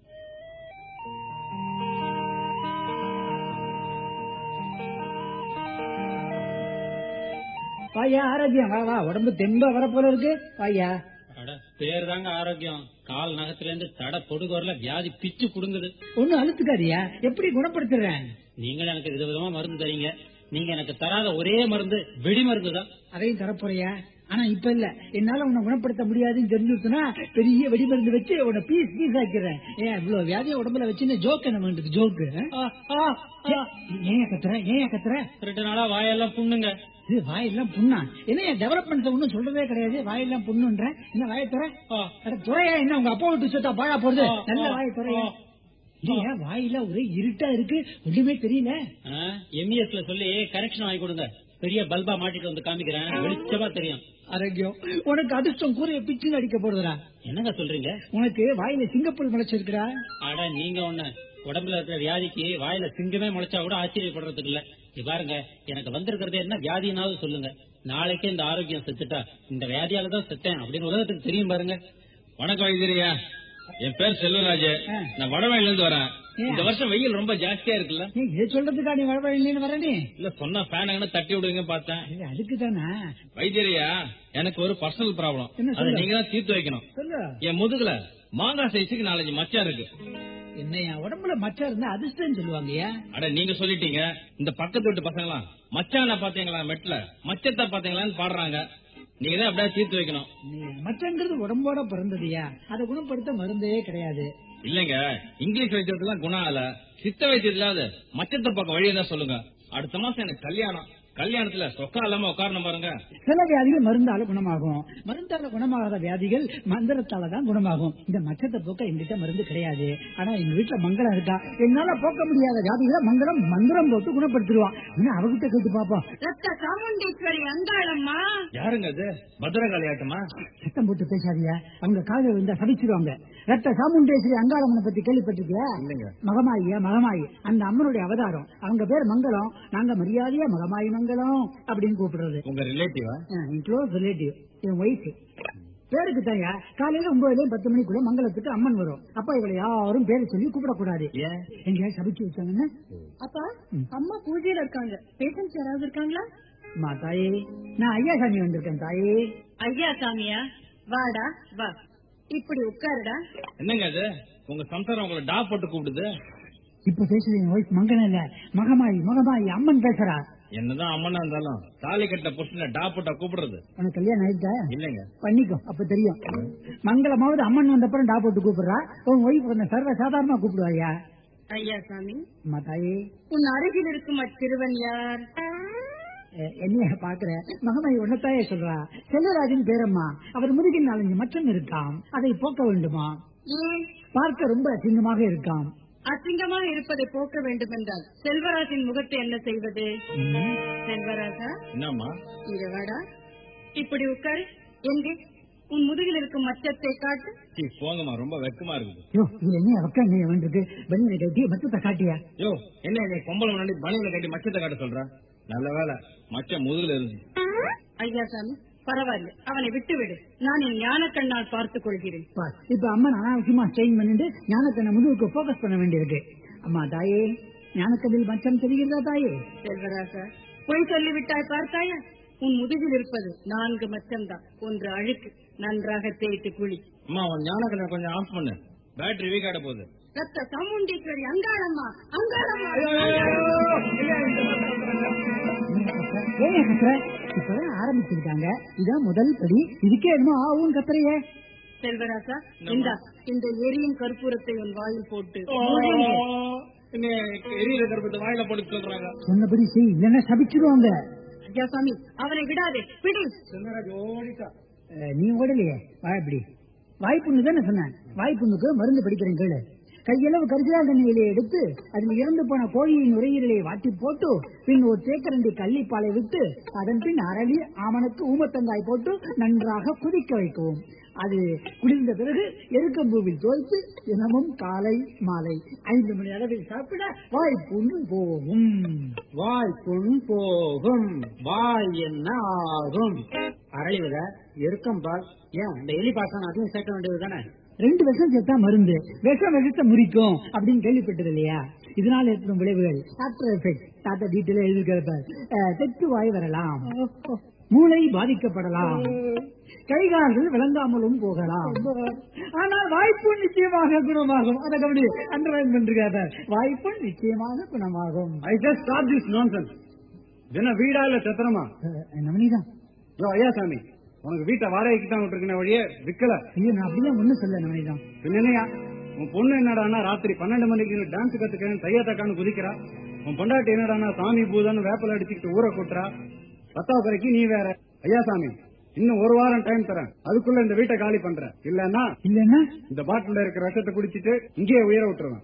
வாயா ஆரோக்கியம். வா வா உடம்பு தெம்பா வர போல இருக்கு. வாயா பேர் தாங்க ஆரோக்கியம். கால் நகத்துல இருந்து தட பொடுகு வரல வியாதி பிச்சு புடுங்குது. ஒண்ணும் அழுத்துக்காதியா எப்படி குணப்படுத்துறேன்? நீங்க எனக்கு விதவிதமா மருந்து தரீங்க. நீங்க எனக்கு தராத ஒரே மருந்து வெடி மருந்து தான் அதையும் தரப்போறியா. ஆனா இப்ப இல்ல. என்னால உன்னை குணப்படுத்த முடியாதுன்னு தெரிஞ்சுட்டுனா பெரிய வெடிமருந்து வச்சு உன்னை பீஸ் பீஸ் ஆக்கிறேன் ஏன் இவ்வளவு வியாதிய உடம்புல வச்சு ஜோக் என்ன வேண்டியது ஜோக்கு ஏன் கத்துற? ஏன் கத்துற? ரெண்டு நாளா வாயெல்லாம் புண்ணுங்க. இது வாயெல்லாம் புண்ணா? என்ன டெவலப்மெண்ட் ஒண்ணும் சொல்றதே கிடையாது. வாயெல்லாம் புண்ணுன்ற என்ன வாய துற? துறையா என்ன? உங்க அப்பா விட்டு சொத்தா பாழா போறது நல்ல வாய துறையா வாயில ஒரே இருட்டா இருக்கு. ஒண்ணுமே தெரியல. எம்இஎஸ்ல சொல்லி கரெக்ஷன் வாங்கி கொடுங்க. பெரிய பல்பா மாட்டிட்டு வந்து காமிக்கிறேன். வெளிச்சமா தெரியும். ஆரோக்கியம் உனக்கு அதிர்ஷ்டம் கூறிய பிச்சு அடிக்க போடுறா என்னங்க சொல்றீங்க? உனக்கு வாயில சிங்கப்பூர் முளைச்சிருக்குடா. அட நீங்க ஒண்ணு. உடம்புல இருக்கிற வியாதிக்கு வாயில சிங்கமே முளைச்சா கூட ஆச்சரியப்படுறதுக்கு இல்ல. பாருங்க எனக்கு வந்திருக்கிறது என்ன வியாதினாவது சொல்லுங்க. நாளைக்கே இந்த ஆரோக்கியம் செத்துட்டா இந்த வியாதியால தான் செத்தேன் அப்படின்னு உலகத்துக்கு தெரியும் பாருங்க. வணக்கம் வைத்தியரியா. என் பேர் செல்வராஜ். நான் வடவாயில இருந்து வரேன்? இந்த வருஷம் வெயில் ரொம்ப ஜாஸ்தியா இருக்குல்ல? சொல்றதுக்கா நீ வளவழின்னு வர நீ? இல்ல சொன்னா ஃபேன் தட்டி விடுவீங்க பார்த்தேன். இது அதுக்கு தானா வைத்தியரியா எனக்கு ஒரு பர்சனல் ப்ராப்ளம் அதை? நீங்க தான் தீர்த்து வைக்கணும். என் முதுகுல மாங்காய் சைஸுக்கு நாலஞ்சு மச்சா இருக்கு. என்னையா உடம்புல மச்சம் இருந்தா அதிர்ஷ்டம் சொல்லுவாங்கய்யா. அட நீங்க சொல்லிட்டீங்க. இந்த பக்கத்து வீட்டு பசங்களாம் மச்சான பாத்தீங்களா மெட்ல? மச்சத்தை பாத்தீங்களான்னு பாடுறாங்க. நீங்க தான் அப்படியே தீர்த்து வைக்கணும். மச்சங்கிறது உடம்போட பிறந்ததுயா அதை குணப்படுத்த மருந்தே கிடையாது. இல்லங்க இங்கிலீஷ் வைத்தியத்துல குணம் ஆகல. சித்த வைத்தியத்திலாவது மச்சத்தை பக்கம் வழியை தான் சொல்லுங்க. அடுத்த மாசம் எனக்கு கல்யாணம். கல்யாணத்துல சொக்கா இல்லாம உட்காரணும் பாருங்க. சில வியாதிகள் மருந்தால குணமாகும். மருந்தால குணமாகாத வியாதிகள் மந்திரத்தால தான் குணமாகும். இந்த மச்சத்தை போக்க எங்கிட்ட மருந்து கிடையாது. ஆனா எங்க வீட்டுல மங்களம் இருக்கா? என்னால போக்க முடியாத வியாதிகளை மங்களம் மந்திரம் போட்டு குணப்படுத்திடுவான். அவகிட்ட கேட்டு பாப்போம் ரத்த சாமுண்டீஸ்வரி அந்தாளம்மா யாருங்க அது பத்திரகாளி ஆட்டமா சத்தம் போட்டு பேசாதீங்க. அவங்க காதல் இருந்தா சபிச்சிருவாங்க ரத்த சாமுண்டேஸ்வரி அங்காளம்மனை பத்தி கேள்விப்பட்டிருக்கியா? இல்லைங்க. மகமாயியா மகமாயி. அந்த அம்மனுடைய அவதாரம். அவங்க பேர் மங்களம். நாங்க மரியாதையா மகமாயி மங்களம் அப்படின்னு கூப்பிடுறது. உங்க ரிலேட்டிவா க்ளோஸ் ரிலேட்டிவ் என் ஒய்ஃப் பேருக்கு தாயா காலையில ஒன்பதுலயும் பத்து மணிக்குள்ள மங்களத்துக்கு அம்மன் வரும். அப்ப இவளை யாரும் பேரை சொல்லி கூப்பிடக்கூடாது. எங்கேயா சபிச்சு வச்சாங்கன்னா? அப்பா அம்மா பூஜையில இருக்காங்க. பேஷண்ட்ஸ் யாராவது இருக்காங்களா? அம்மா தாயே. நான் ஐயா சாமி வந்திருக்கேன் தாயே. ஐயா சாமியா வாடா வா. இப்படி உட்காருடா. என்னங்க அது? உங்க சம்சாரம் உங்களை டா போட்டு கூப்பிடுது. இப்ப பேசுறது என் ஒய்ஃப் மங்களம் இல்ல மகமாயி மகமாயி அம்மன் பேசுறா. என்னதான் அம்மனா இருந்தாலும் தாலி கட்ட புருஷனை டா போட்டா கூப்பிடுறது. உனக்கு கல்யாணம் ஆயிட்டா? இல்லைங்க. பண்ணிக்கோ அப்ப தெரியும். மங்களமாவது அம்மன் வந்தப்பறம் டா போட்டு கூப்பிடுறா. உன் ஒய்ஃப் கொஞ்சம் சர்வ சாதாரணமா கூப்பிடுவாயா? ஐயா சாமி. அம்மா தாயே. உன் அருகில் இருக்கும் அச்சிறுவன் யார்? என்னைய பாக்குற மகமாய் உன்னத்தாயே சொல்றா. செல்வராஜன் பேரம்மா. அவர் முதுகில் நாலஞ்சு மச்சம் இருக்காம். அதை போக்க வேண்டுமா? பார்க்க ரொம்ப அசிங்கமாக இருக்காம். அசிங்கமாக இருப்பதை போக்க வேண்டும் என்றால் செல்வராஜின் முகத்தை என்ன செய்வது? செல்வராஜா? என்னம்மா? இரவாடா இப்படி உட்காரு. எங்கே? உன் முதுகில் இருக்கும் மச்சத்தை காட்டு. போங்கம்மா ரொம்ப வெக்கமா இருக்குது. யோ இதுல என்ன உட்காந்து வேண்டிருக்கு வெளியில கட்டி மச்சத்தை காட்டியா? யோ என்ன என்னை பொம்பளை முன்னாடி பணியில கட்டி மச்சத்தை காட்ட சொல்ற? நல்ல வேலை மச்சம் முதுகுல இருந்து ஐயா சாமி பரவாயில்ல. அவனை விட்டுவிடு. நான் என் ஞான கண்ணால் பார்த்துக் கொள்கிறேன். இப்ப அம்மா அனாவசியமா ஸ்ட்ரெயின் பண்ணிட்டு ஞானக்கண்ண முதுகுக்கு போக்கஸ் பண்ண வேண்டியிருக்கு. அம்மா தாயே ஞானக்கண்ணில் மச்சம் தெரிகிறதா தாயே? செல்வராஜா பொய் சொல்லிவிட்டாய் பார்த்தாயா? உன் முதுகில் இருப்பது நான்கு மச்சம்தான். ஒன்று அழுக்கு நன்றாக தேய்த்து குளி அம்மா அவன் ஞானக்கண்ணை கொஞ்சம் ஆஃப் பண்ணு. பேட்டரி வீக் ஆட போகுது. ரத்த சாமுண்டீஸ்வரி அங்காளம்மா அங்காளம்மா. இப்பதான் ஆரம்பிச்சிருக்காங்க இதான் முதல் படி. இதுக்கே என்னமோ ஆகும் கத்துறையே. செல்வராஜா இந்தா இந்த எரியும் கற்பூரத்தை உன் வாயில் போட்டு. என்ன எரியற கருப்பத்தை வாயில போட்டு சொல்றாங்க. சொன்னபடி செய் இல்லைன்னா சபிச்சிருவாங்க ஐயா சாமி அவனை விடாதே. பிடி அஹ், நீ ஓடலையே? வாய்ப்படி வாய்ப்புண்ணு தானே சொன்னேன். வாய்ப்புண்ணுக்கு மருந்து படிக்கிறேன் கேளு. கையளவு கரிசலால் தண்ணியிலே எடுத்து அதில் இறந்து போன கோழியின் நுரையீரலை வாட்டி போட்டு பின் ஒரு தேக்கரண்டி கள்ளிப்பாலை விட்டு அதன் பின் அரளி ஆமணக்கு ஊமத்தங்காய் போட்டு நன்றாக கொதிக்க வைக்கவும். அது குளிர்ந்த பிறகு எருக்கம்பூவில் தோய்த்து தினமும் காலை மாலை ஐந்து மணி அளவில் சாப்பிட வாய்ப்புண்ணு போகும். வாய் போகும். வாய் என்ன ஆகும்? அரளி எருக்கம்பால் ஏன்? இந்த எலி பாசனம் அதுவும் சேர்க்க வேண்டியது தானே ரெண்டு விஷம் சேர்த்தா மருந்து. விஷம் விஷத்தை முறிக்கும் அப்படின்னு கேள்விப்பட்டது இல்லையா? இதனால் ஏற்படும் விளைவுகள். ஆஃப்டர் எஃபெக்ட் தாத்தா டீட்டெயில் எழுதியிருப்பார் தெற்கு வாய் வரலாம். மூளை பாதிக்கப்படலாம். கைகால்கள் விளங்காமலும் போகலாம். ஆனால் வாய்ப்பு நிச்சயமாக குணமாகும். அதை கவனி அண்டர்லைன் பண்றாங்க வாய்ப்பு நிச்சயமாக குணமாகும். I just stop this nonsense என்ன வீடா இல்ல சத்திரமா? அஹ், நவனிதா யோ ஐயா சாமி. உனக்கு வீட்டை வாடகைக்கு தான் விட்டுருக்கேன் வழியே விக்கல. ஐயோ நான் அப்படிலாம் ஒண்ணும் சொல்ல என்னையா உன் பொண்ணு என்னடான்னா ராத்திரி பன்னெண்டு மணிக்கு டான்ஸ் கத்துக்கிறேன் தையா தக்கான்னு குதிக்கிறா. உன் பொண்டாட்டி என்னடான்னா சாமி பூதன்னு வேப்பல அடிச்சுக்கிட்டு ஊற கொட்டுறா. பத்தாவது வரைக்கும் நீ வேற. ஐயா சாமி இன்னும் ஒரு வாரம் டைம் தரேன். அதுக்குள்ள இந்த வீட்டை காலி பண்றேன். இல்லன்னா இல்லன்னா? இந்த பாட்டில இருக்கிற ரசத்தை குடிச்சிட்டு இங்கேயே உயர விட்டுருவேன்.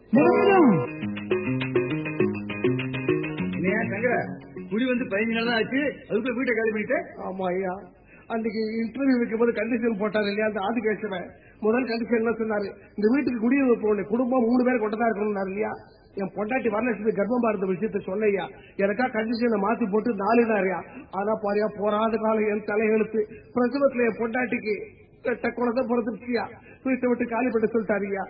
குடி வந்து பதினஞ்சு நாள் தான் ஆச்சு. அதுக்குள்ள வீட்டை காலி பண்ணிட்டு ஆமா ஐயா. அன்னைக்கு இன்டர்வியூ வைக்கும் போது கண்டிஷன் போட்டாரு இல்லையா? அந்த ஆதிகேசவன் முதல் கண்டிஷன் என்ன சொன்னாரு? இந்த வீட்டுக்கு குடியிருப்பு போகணும் குடும்பம் மூணு பேர் கொண்டதா இருக்கணும் இல்லையா? என் பொண்டாட்டி வரலட்சுமி கர்ப்பமா இருந்த விஷயத்த சொல்லையா எனக்கா கண்டிஷனை மாத்தி போட்டு நாலு ஆனா பாரியா போராத காலம் என் தலையெழுத்து. பிரசவத்துல என் பொண்டாட்டிக்கு குழந்தை பிறந்துருச்சியா வீட்டை விட்டு காலி பண்ண சொல்லிட்டாருயா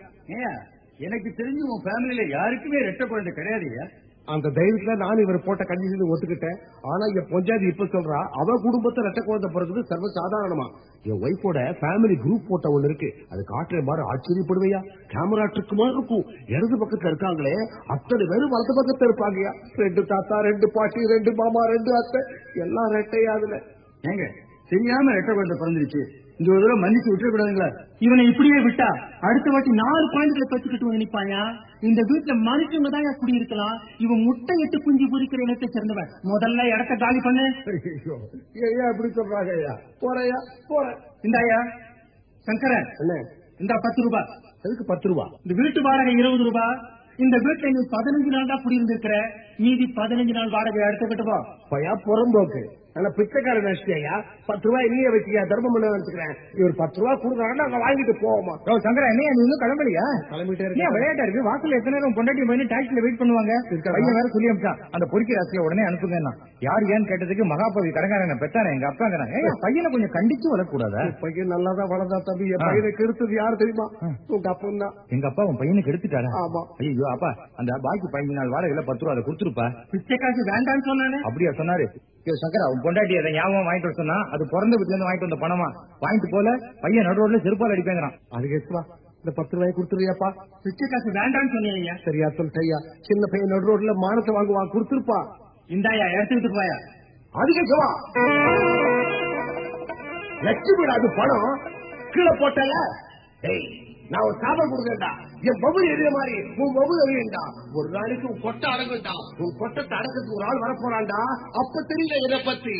எனக்கு தெரிஞ்சு உன் ஃபேமிலியில யாருக்குமே ரெட்ட குழந்தை கிடையாதுயா அந்த தைரியத்துல நான் இவர் போட்ட கண்டிஷன் ஒத்துக்கிட்டேன். ஆனா என் பொஞ்சாதி இப்ப சொல்றா அவ குடும்பத்தை ரெட்ட குழந்தை பிறகுது சர்வ சாதாரணமா என் ஒய்ஃபோட ஃபேமிலி குரூப் போட்ட ஒண்ணு இருக்கு. அது காட்டுற மாதிரி ஆச்சரியப்படுவையா? கேமரா ட்ரிக் மாதிரி இருக்கும். இடது பக்கத்துல இருக்காங்களே அத்தனை பேரும் வலது பக்கத்துல இருப்பாங்கயா? ரெண்டு தாத்தா ரெண்டு பாட்டி ரெண்டு மாமா ரெண்டு அத்தை எல்லாம் ரெட்டையா அதுல. ஏங்க தெரியாம ரெட்ட குழந்தை பிறந்துருச்சு. இந்த ஒரு தடவை மன்னிச்சு விட்டுறக்கூடாதுங்களா இவனை இப்படியே விட்டா அடுத்த வாட்டி நாலு பாயிண்ட்ல பச்சுக்கிட்டு நினைப்பாயா இந்த வீட்டுல மனுஷங்க தான் குடியிருக்கலாம் இவன் முட்டை எட்டு குஞ்சு பொறிக்கிற இனத்தை சேர்ந்தவன். முதல்ல இடத்த காலி பண்ணு. ஐயோ, இப்படி சொல்றாங்க ஐயா. போறையா போறேன். இந்தாயா சங்கரன். இந்த பத்து ரூபாய் எதுக்கு பத்து ரூபா? இந்த வீட்டு வாடகை இருபது ரூபாய் இந்த வீட்டுல நீ பதினஞ்சு நாள் தான் குடியிருந்திருக்கிற. மீதி பதினஞ்சு நாள் வாடகை எடுத்துக்கிட்டு போ. பையா புறம்போக்கு. ஆனா பிச்சைக்கார நஷ்டியா பத்து ரூபாய் நீயே வச்சுக்கியா? தர்மம் பண்ண வச்சுக்கிறேன் இவர் பத்து ரூபாய் கொடுக்குறாங்கன்னா நாங்க வாங்கிட்டு போவோமா? சங்கரா என்ன நீ இன்னும் கிளம்பலையா? கிளம்பிட்டே ஏன் இருக்கேன் விளையாட்டா இருக்கு? வாசல்ல எத்தனை நேரம் பொண்டாட்டி போய் டாக்ஸில வெயிட் பண்ணுவாங்க? பையன் வேற சொல்லி அமிச்சான் அந்த பொறுக்கி ராசியில உடனே அனுப்புங்க யார் ஏன்னு கேட்டதுக்கு மகாபவி கடங்காரன் பெத்தானே எங்க அப்பாங்கிறாங்க பையனை கொஞ்சம் கண்டிச்சு வரக்கூடாதா பையன் நல்லாதான் வளர்ந்தா தம்பி. என் பையனை கெடுத்தது யாரு தெரியுமா? உங்க அப்பன் தான். எங்க அப்பா உன் பையனுக்கு எடுத்துட்டாரா? ஆமா. ஐயோ அப்பா அந்த பாக்கி பதினஞ்சு நாள் வாடகைல பத்து ரூபா அதை கொடுத்துருப்பா. பிச்சை காசு வேண்டாம்னு சொன்னானே. அப்படியா சொன்னாரு. ஐயோ சங்கரா உன் பொண்டாட்டி அதை ஞாபகம் வாங்கிட்டு வர சொன்னா அது பிறந்த வீட்டுல இருந்து வாங்கிட்டு வந்த பணமா? வாங்கிட்டு போல பையன் நடு ரோட்ல செருப்பால் அடிப்பேங்கிறான். அதுக்கு எட்டுவா இந்த பத்து ரூபாய் கொடுத்துருவியாப்பா? பிச்சை காசு வேண்டாம்னு சொன்னீங்க சரியா சொல் சரியா சின்ன பையன் நடு ரோட்ல மானத்தை வாங்குவா கொடுத்துருப்பா. இந்தாயா எடுத்துக்கிட்டு போயா. அதுக்கு வா லட்சுமி அது பணம். கீழே போட்டல. நான் ஒரு சாபம் கொடுக்கண்டா என் பபுள் எரிய மாதிரி உன் பபுள் எரியண்டா ஒரு நாளைக்கு உன் கொட்டை அடங்குண்டா உன் கொட்டத்தை அடக்கிறதுக்கு ஒரு ஆள் வரப்போறான்டா. அப்ப தெரியல இதை பத்தி?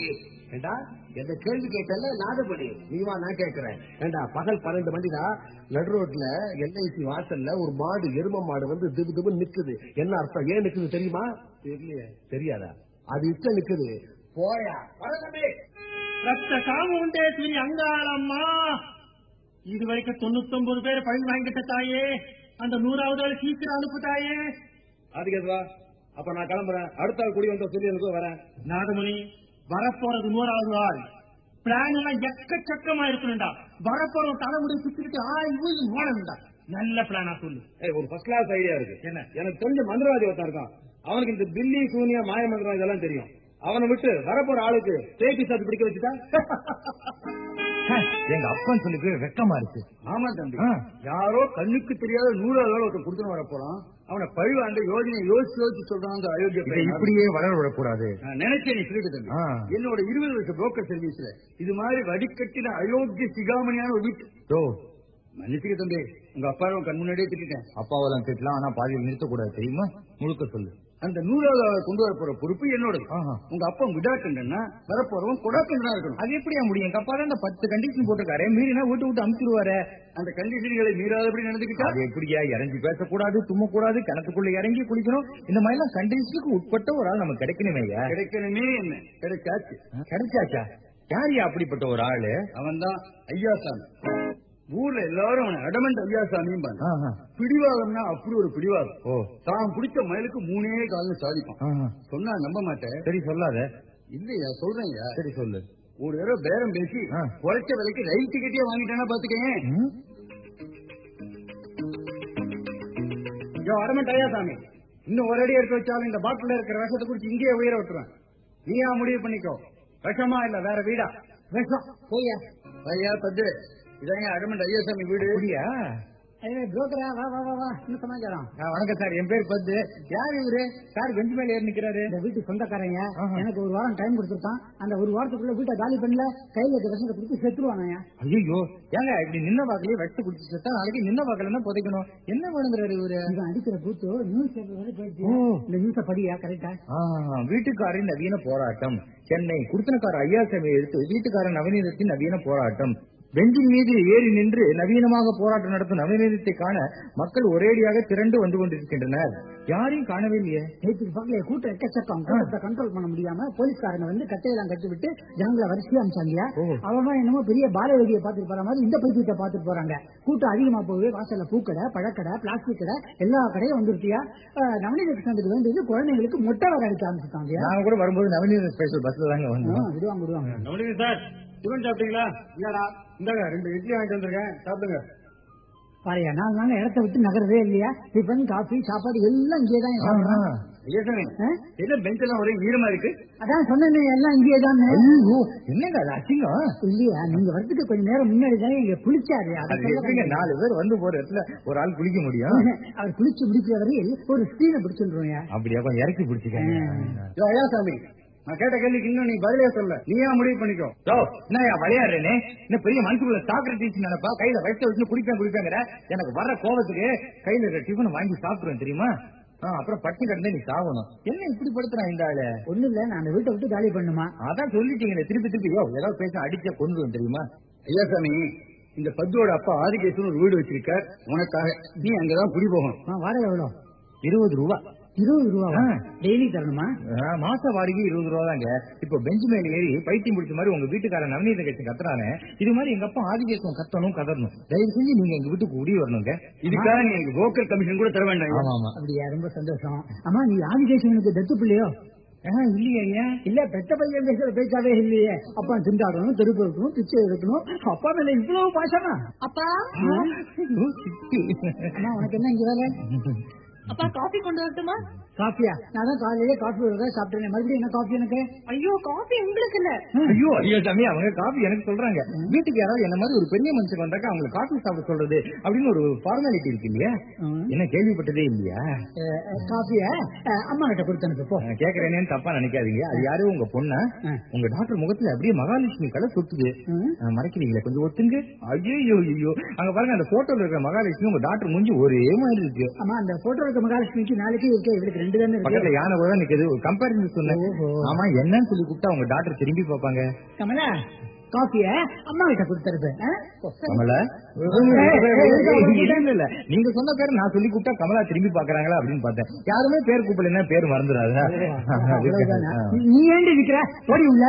ஏண்டா எந்த கேள்வி கேட்டல நாதபடி நீ வா நான் கேட்கிறேன். ஏண்டா பகல் பன்னெண்டு மணிடா நடு ரோட்ல எல்ஐசி வாசல்ல ஒரு மாடு எரும மாடு வந்து திபு திபு நிக்குது. என்ன அர்த்தம்? ஏன் நிக்குது தெரியுமா? தெரியலையே. தெரியாதா? அது இஷ்டம் நிக்குது. போயா வரதமே ரத்த சாமுண்டேஸ்வரி அங்காளம்மா. இது வரைக்கும் தொண்ணூத்தொன்பது பேர் பழி வாங்கிட்ட தாயே. அந்த நூறாவது ஆள் சீக்கிரம் அனுப்பு தாயே. அதுக்கு எதுவா? அப்ப நான் கிளம்புறேன். அடுத்த ஆள் குடி வந்த சொல்லி எனக்கு வரேன். நாதமுனி வரப்போறது நூறாவது ஆள். பிளான் எல்லாம் எக்கச்சக்கமா இருக்கணும்டா. வரப்போற தலைமுடி சுத்திக்கிட்டு ஆய் ஊய் ஓடணும்டா. நல்ல பிளானா சொல்லு. ஒரு ஃபர்ஸ்ட் கிளாஸ் ஐடியா இருக்கு. என்ன? எனக்கு தெரிஞ்ச மந்திரவாதி ஒருத்தன் இருக்கான். அவனுக்கு இந்த பில்லி சூனியா மாய மந்திரம் இதெல்லாம் தெரியும். அவனை விட்டு வரப்போற ஆளுக்கு தேய்ச்சி சாத்து பிடிக்க வச்சுட்டா? எங்க அப்பன் சொல்லி வெக்கமா இருக்கு. ஆமா தம்பி. யாரோ கண்ணுக்கு தெரியாத நூறாவது ஆள் ஒருத்தன் கொடுத்துன்னு வர போறான் அவனை பழிவாண்ட யோஜனை யோசிச்சு யோசிச்சு சொல்றான் அந்த அயோக்கிய. இப்படியே வளர விடக்கூடாது. நான் நினைச்சேன் நீ சொல்லிட்டு தம்பி. என்னோட இருபது வருஷ புரோக்கர் சர்வீஸ்ல இது மாதிரி வடிகட்டின அயோக்கிய சிகாமணியான ஒரு வீட்டு. மன்னிச்சுக்க தம்பி உங்க அப்பாவை கண் முன்னாடியே திட்டேன் அப்பாவெல்லாம் திட்டலாம் ஆனா பாதியில் நிறுத்தக்கூடாது தெரியுமா? முழுக்க சொல்லு. அந்த ஆளை கொண்டு வர போற பொறுப்பு என்னோடது. உங்க அப்பா விடாக்கண்டா வரப்போறவன் கொடாக்கண்டா இருக்கணும். அது எப்படியா முடியும்? எங்க அப்பா தான் பத்து கண்டிஷன் போட்டிருக்காரு மீறினா விட்டு விட்டு அமுச்சிடுவாரு அந்த கண்டிஷன்களை மீறாதபடி நடந்துக்கிட்டா? அது எப்படியா? இறங்கி பேசக்கூடாது தும்மக்கூடாது கிணத்துக்குள்ள இறங்கி குளிக்கணும். இந்த மாதிரி எல்லாம் கண்டிஷனுக்கு உட்பட்ட ஒரு ஆள் நமக்கு கிடைக்கணுமேயா கிடைக்கணுமே என்ன? கிடைச்சாச்சு. கிடைச்சாச்சா? யாரியா அப்படிப்பட்ட ஒரு ஆளு? அவன் தான் ஐயாசாமி ஊர்ல எல்லாரும் அடமண்ட் ஐயாசாமியும் ஆஹா. பிடிவாதம்னா அப்படி ஒரு பிடிவாதம். தான் பிடிச்ச மயிலுக்கு மூணே காலம் சாதிப்பான். சொன்னா நம்ப மாட்டேன். சரி சொல்லாத. இல்லையா சொல்றேன்யா சரி சொல்லு. ஒரு தடவை பேரம் பேசி. குறைச்ச விலைக்கு ரயில் டிக்கெட்டே வாங்கிட்டானா பாத்துக்கேன் அடமண்ட் ஐயாசாமி இன்னும் ஒரு அடி எடுத்து வச்சாலும் இந்த பாட்டில இருக்கிற விஷத்தை குடிச்சு இங்கேயே உயிரை விட்டுருவேன். நீயா முடிவு பண்ணிக்கோ. விஷமா இல்ல வேற வீடா? விஷம். போய்யா ஐயா பத்து இதாங்க அடமண்ட் ஐயாசாமி வீடு. அப்படியா? புரோக்கரா வா வா வா வா. என்ன சமாச்சாரம்? வணக்கம் சார். என் பேர் பத்து. யார் இவரு? சார் பெஞ்சு மேல ஏறி நிக்கிறாரு. இந்த வீட்டு சொந்தக்காரங்க. எனக்கு ஒரு வாரம் டைம் கொடுத்துருக்கான். அந்த ஒரு வாரத்துக்குள்ள வீட்டை காலி பண்ணல. கையில இருக்க விஷத்தை கொடுத்து செத்துருவானயா ஐயோ ஏங்க இப்படி நின்ன வாக்கிலே வெட்டு குடிச்சு செத்தா நாளைக்கு நின்ன வாக்கில தான் புதைக்கணும். என்ன வேணுங்கிறாரு இவரு? இவன் அடிக்கிற கூத்து நியூஸ் பேப்பர் வரை போயிடுச்சு. இந்த நியூஸ படியா கரெக்டா வீட்டுக்காரின் நவீன போராட்டம். சென்னை குடுத்தனக்கார ஐயாசாமி எடுத்து வீட்டுக்காரன் நவீனத்தின் நவீன போராட்டம். பெஞ்சின் மீது ஏறி நின்று நவீனமாக போராட்டம் நடத்தும் நவீனத்தை காண மக்கள் ஒரேடியாக திரண்டு வந்து கொண்டிருக்கின்றனர். யாரையும் காணவே இல்லையே நேற்றுக்கு பக்கத்துல கூட்டம் எக்கச்சக்கம் கூட்டத்தை கண்ட்ரோல் பண்ண முடியாம போலீஸ்காரங்க வந்து கட்டையெல்லாம் கட்டி விட்டு ஜனங்களை வரிசையா அமிச்சாங்க ஓ. அவங்க என்னமோ பெரிய பாலவதியை பார்த்துட்டு போற மாதிரி இந்த பைத்தியத்தை பார்த்துட்டு போறாங்க. கூட்டம் அதிகமா போகுது. வாசல்ல பூக்கடை பழக்கடை பிளாஸ்டிக் கடை எல்லா கடையும் வந்துருக்கியா நவநீத கிருஷ்ணனுக்கு வேண்டியது குழந்தைங்களுக்கு மொட்டை வர அடிக்க ஆரம்பிச்சிருக்காங்க நாங்க கூட வரும்போது நவீன ஸ்பெஷல் பஸ்ல தாங்க வந்தோம். விடுவாங்க விடுவாங்க. டிஃபன் சாப்பிட்டீங்களா? இல்லடா. இந்தாங்க ரெண்டு இட்லி வாங்கிட்டு வந்திருக்கேன். சாப்பிடுங்க. பாருயா நாலு நாள் இடத்த விட்டு நகரவே இல்லையா? டிஃபன் காஃபி சாப்பாடு எல்லாம் இங்கே தான் சாப்பிடுறோம். ஐயாசாமி ஆ? என்ன பெஞ்ச் எல்லாம் ஒரே ஈரமா இருக்கு? அதான் சொன்னேனே எல்லாம் இங்கே தானே? என்னங்க அசிங்கம்? இல்லையா நீங்க வரதுக்கு கொஞ்ச நேரம் முன்னாடி தானே இங்க குளிச்சாரு. நாலு பேர் வந்து போற இடத்துல ஒரு ஆள் குளிக்க முடியும்? அவர் குளிச்சு முடிக்கிற வரையில் ஒரு ஸ்கிரீனை பிடிச்சிருவோம் அப்படியா கொஞ்சம் இறக்கி பிடிச்சிக்கங்க. யோ, ஐயாசாமி நான் கேட்ட கேள்விக்கு இன்னும் நீ பதிலே சொல்ல. நீயா முடிவு பண்ணிக்கோ? யோ, என்னய்யா விளையாடுறேனே? என்ன பெரிய மனசுக்குள்ள சாக்ரட்டிஸ் நினைப்பா? கையில வயிற்று வச்சு குடிப்பேன் குடிப்பேங்கிற? எனக்கு வர்ற கோபத்துக்கு கையில இருக்க டிஃபன் வாங்கி சாப்பிடுவேன் தெரியுமா? அப்புறம் பட்டி கிடந்தே நீ சாகணும். என்ன இப்படி படுத்துறான் இந்த ஆளு? ஒண்ணு இல்ல நான் அந்த வீட்டை விட்டு காலி பண்ணுமா? அதான் சொல்லிட்டீங்களே திருப்பி திருப்பி. யோ ஏதாவது பேச அடிச்ச கொண்டு தெரியுமா? ஐயாசாமி இந்த பத்துவோட அப்பா ஆதிகேசன் ஒரு வீடு வச்சிருக்கார். உனக்காக நீ அங்கதான் குடி போகணும். ஆ, வாடகை எவ்வளோ? இருபது ரூபா. இருபது ரூபா ஆ. டெய்லி தரணுமா? மாச வாடகை இருபது ரூபா தாங்க. இப்போ பெஞ்ச் மேல ஏறி பைத்தியம் பிடிச்ச மாதிரி உங்க வீட்டுக்காரன் நவநீத கட்சி கத்துறானே. இது மாதிரி எங்க அப்பா ஆதிகேசம் கத்தணும் கதறணும். தயவு செஞ்சு நீங்க எங்க வீட்டுக்கு குடி வரணுங்க. இதுக்காக நீ எனக்கு வோக்கல் கமிஷன் கூட தர வேண்டாம். ஆமா ஆமா. அப்படியா ரொம்ப சந்தோஷம். அம்மா நீ ஆதிகேசனுக்கு தத்து பிள்ளையோ? இல்லையா இல்ல பெத்த பையன் பேசுற பேச்சாவே இல்லையே. அப்பா திண்டாடணும் தெருப்பு இருக்கணும் பிச்சை எடுக்கணும். அப்பா மேல இவ்வளவு பாசமா? அப்பா. உனக்கு என்ன இங்க வேலை? அப்பா காபி கொண்டு வரட்டுமா? காஃபியா? நான் தான் காலையிலே காஃபி ஒரு சாப்பிட்டேன். மறுபடியும் என்ன காஃபி எனக்கு? ஐயோ காபி உங்களுக்கு இல்ல. ஐயோ ஐயோ சாமி அவங்க காபி எனக்கு சொல்றாங்க. வீட்டுக்கு யாராவது என்ன மாதிரி ஒரு பெரிய மனுஷன் வந்தாக்கா அவங்க காபி சாப்பிட சொல்றது அப்படின்னு ஒரு ஃபார்மாலிட்டி இருக்கு இல்லையா? என்ன கேள்விப்பட்டதே இல்லையா? காஃபிய? அம்மா கிட்ட கொடுத்து அனுப்பு கேக்குறேனேன்னு தப்பா நினைக்காதீங்க. அது யாரும் உங்க பொண்ணா? உங்க டாக்டர் முகத்துல அப்படியே மகாலட்சுமி கலை சுத்துது. மறைக்கிறீங்களே கொஞ்சம் ஒத்துங்க. ஐயோ ஐயோ அங்க பாருங்க அந்த போட்டோல இருக்கிற மகாலட்சுமி உங்க டாக்டர் மூஞ்சி ஒரே மாதிரி இருக்கு. ஆமா அந்த போட்டோ இருக்க மகாலட்சுமிக்கு நாளைக்கு இருக்கே இவளுக்கு ரெண்டு தானே இருக்கு. பக்கத்துல யானை கூட நிக்குது. ஒரு கம்பேரிசன் சொன்னேன். ஆமா என்னன்னு சொல்லி கூப்பிட்டா உங்க டாக்டர் திரும்பி பார்ப்பாங்க. கமலா காஃபிய அம்மா கிட்ட கொடுத்துருப்பு கமலா இல்ல நீங்க சொன்ன பேர் நான் சொல்லி கூப்பிட்டா கமலா திரும்பி பாக்குறாங்களா அப்படின்னு பார்த்தேன். யாருமே பேர் கூப்பிடலன்னா பேர் மறந்துடாத நீ ஏண்டி நிக்கிற? ஓடி உள்ள.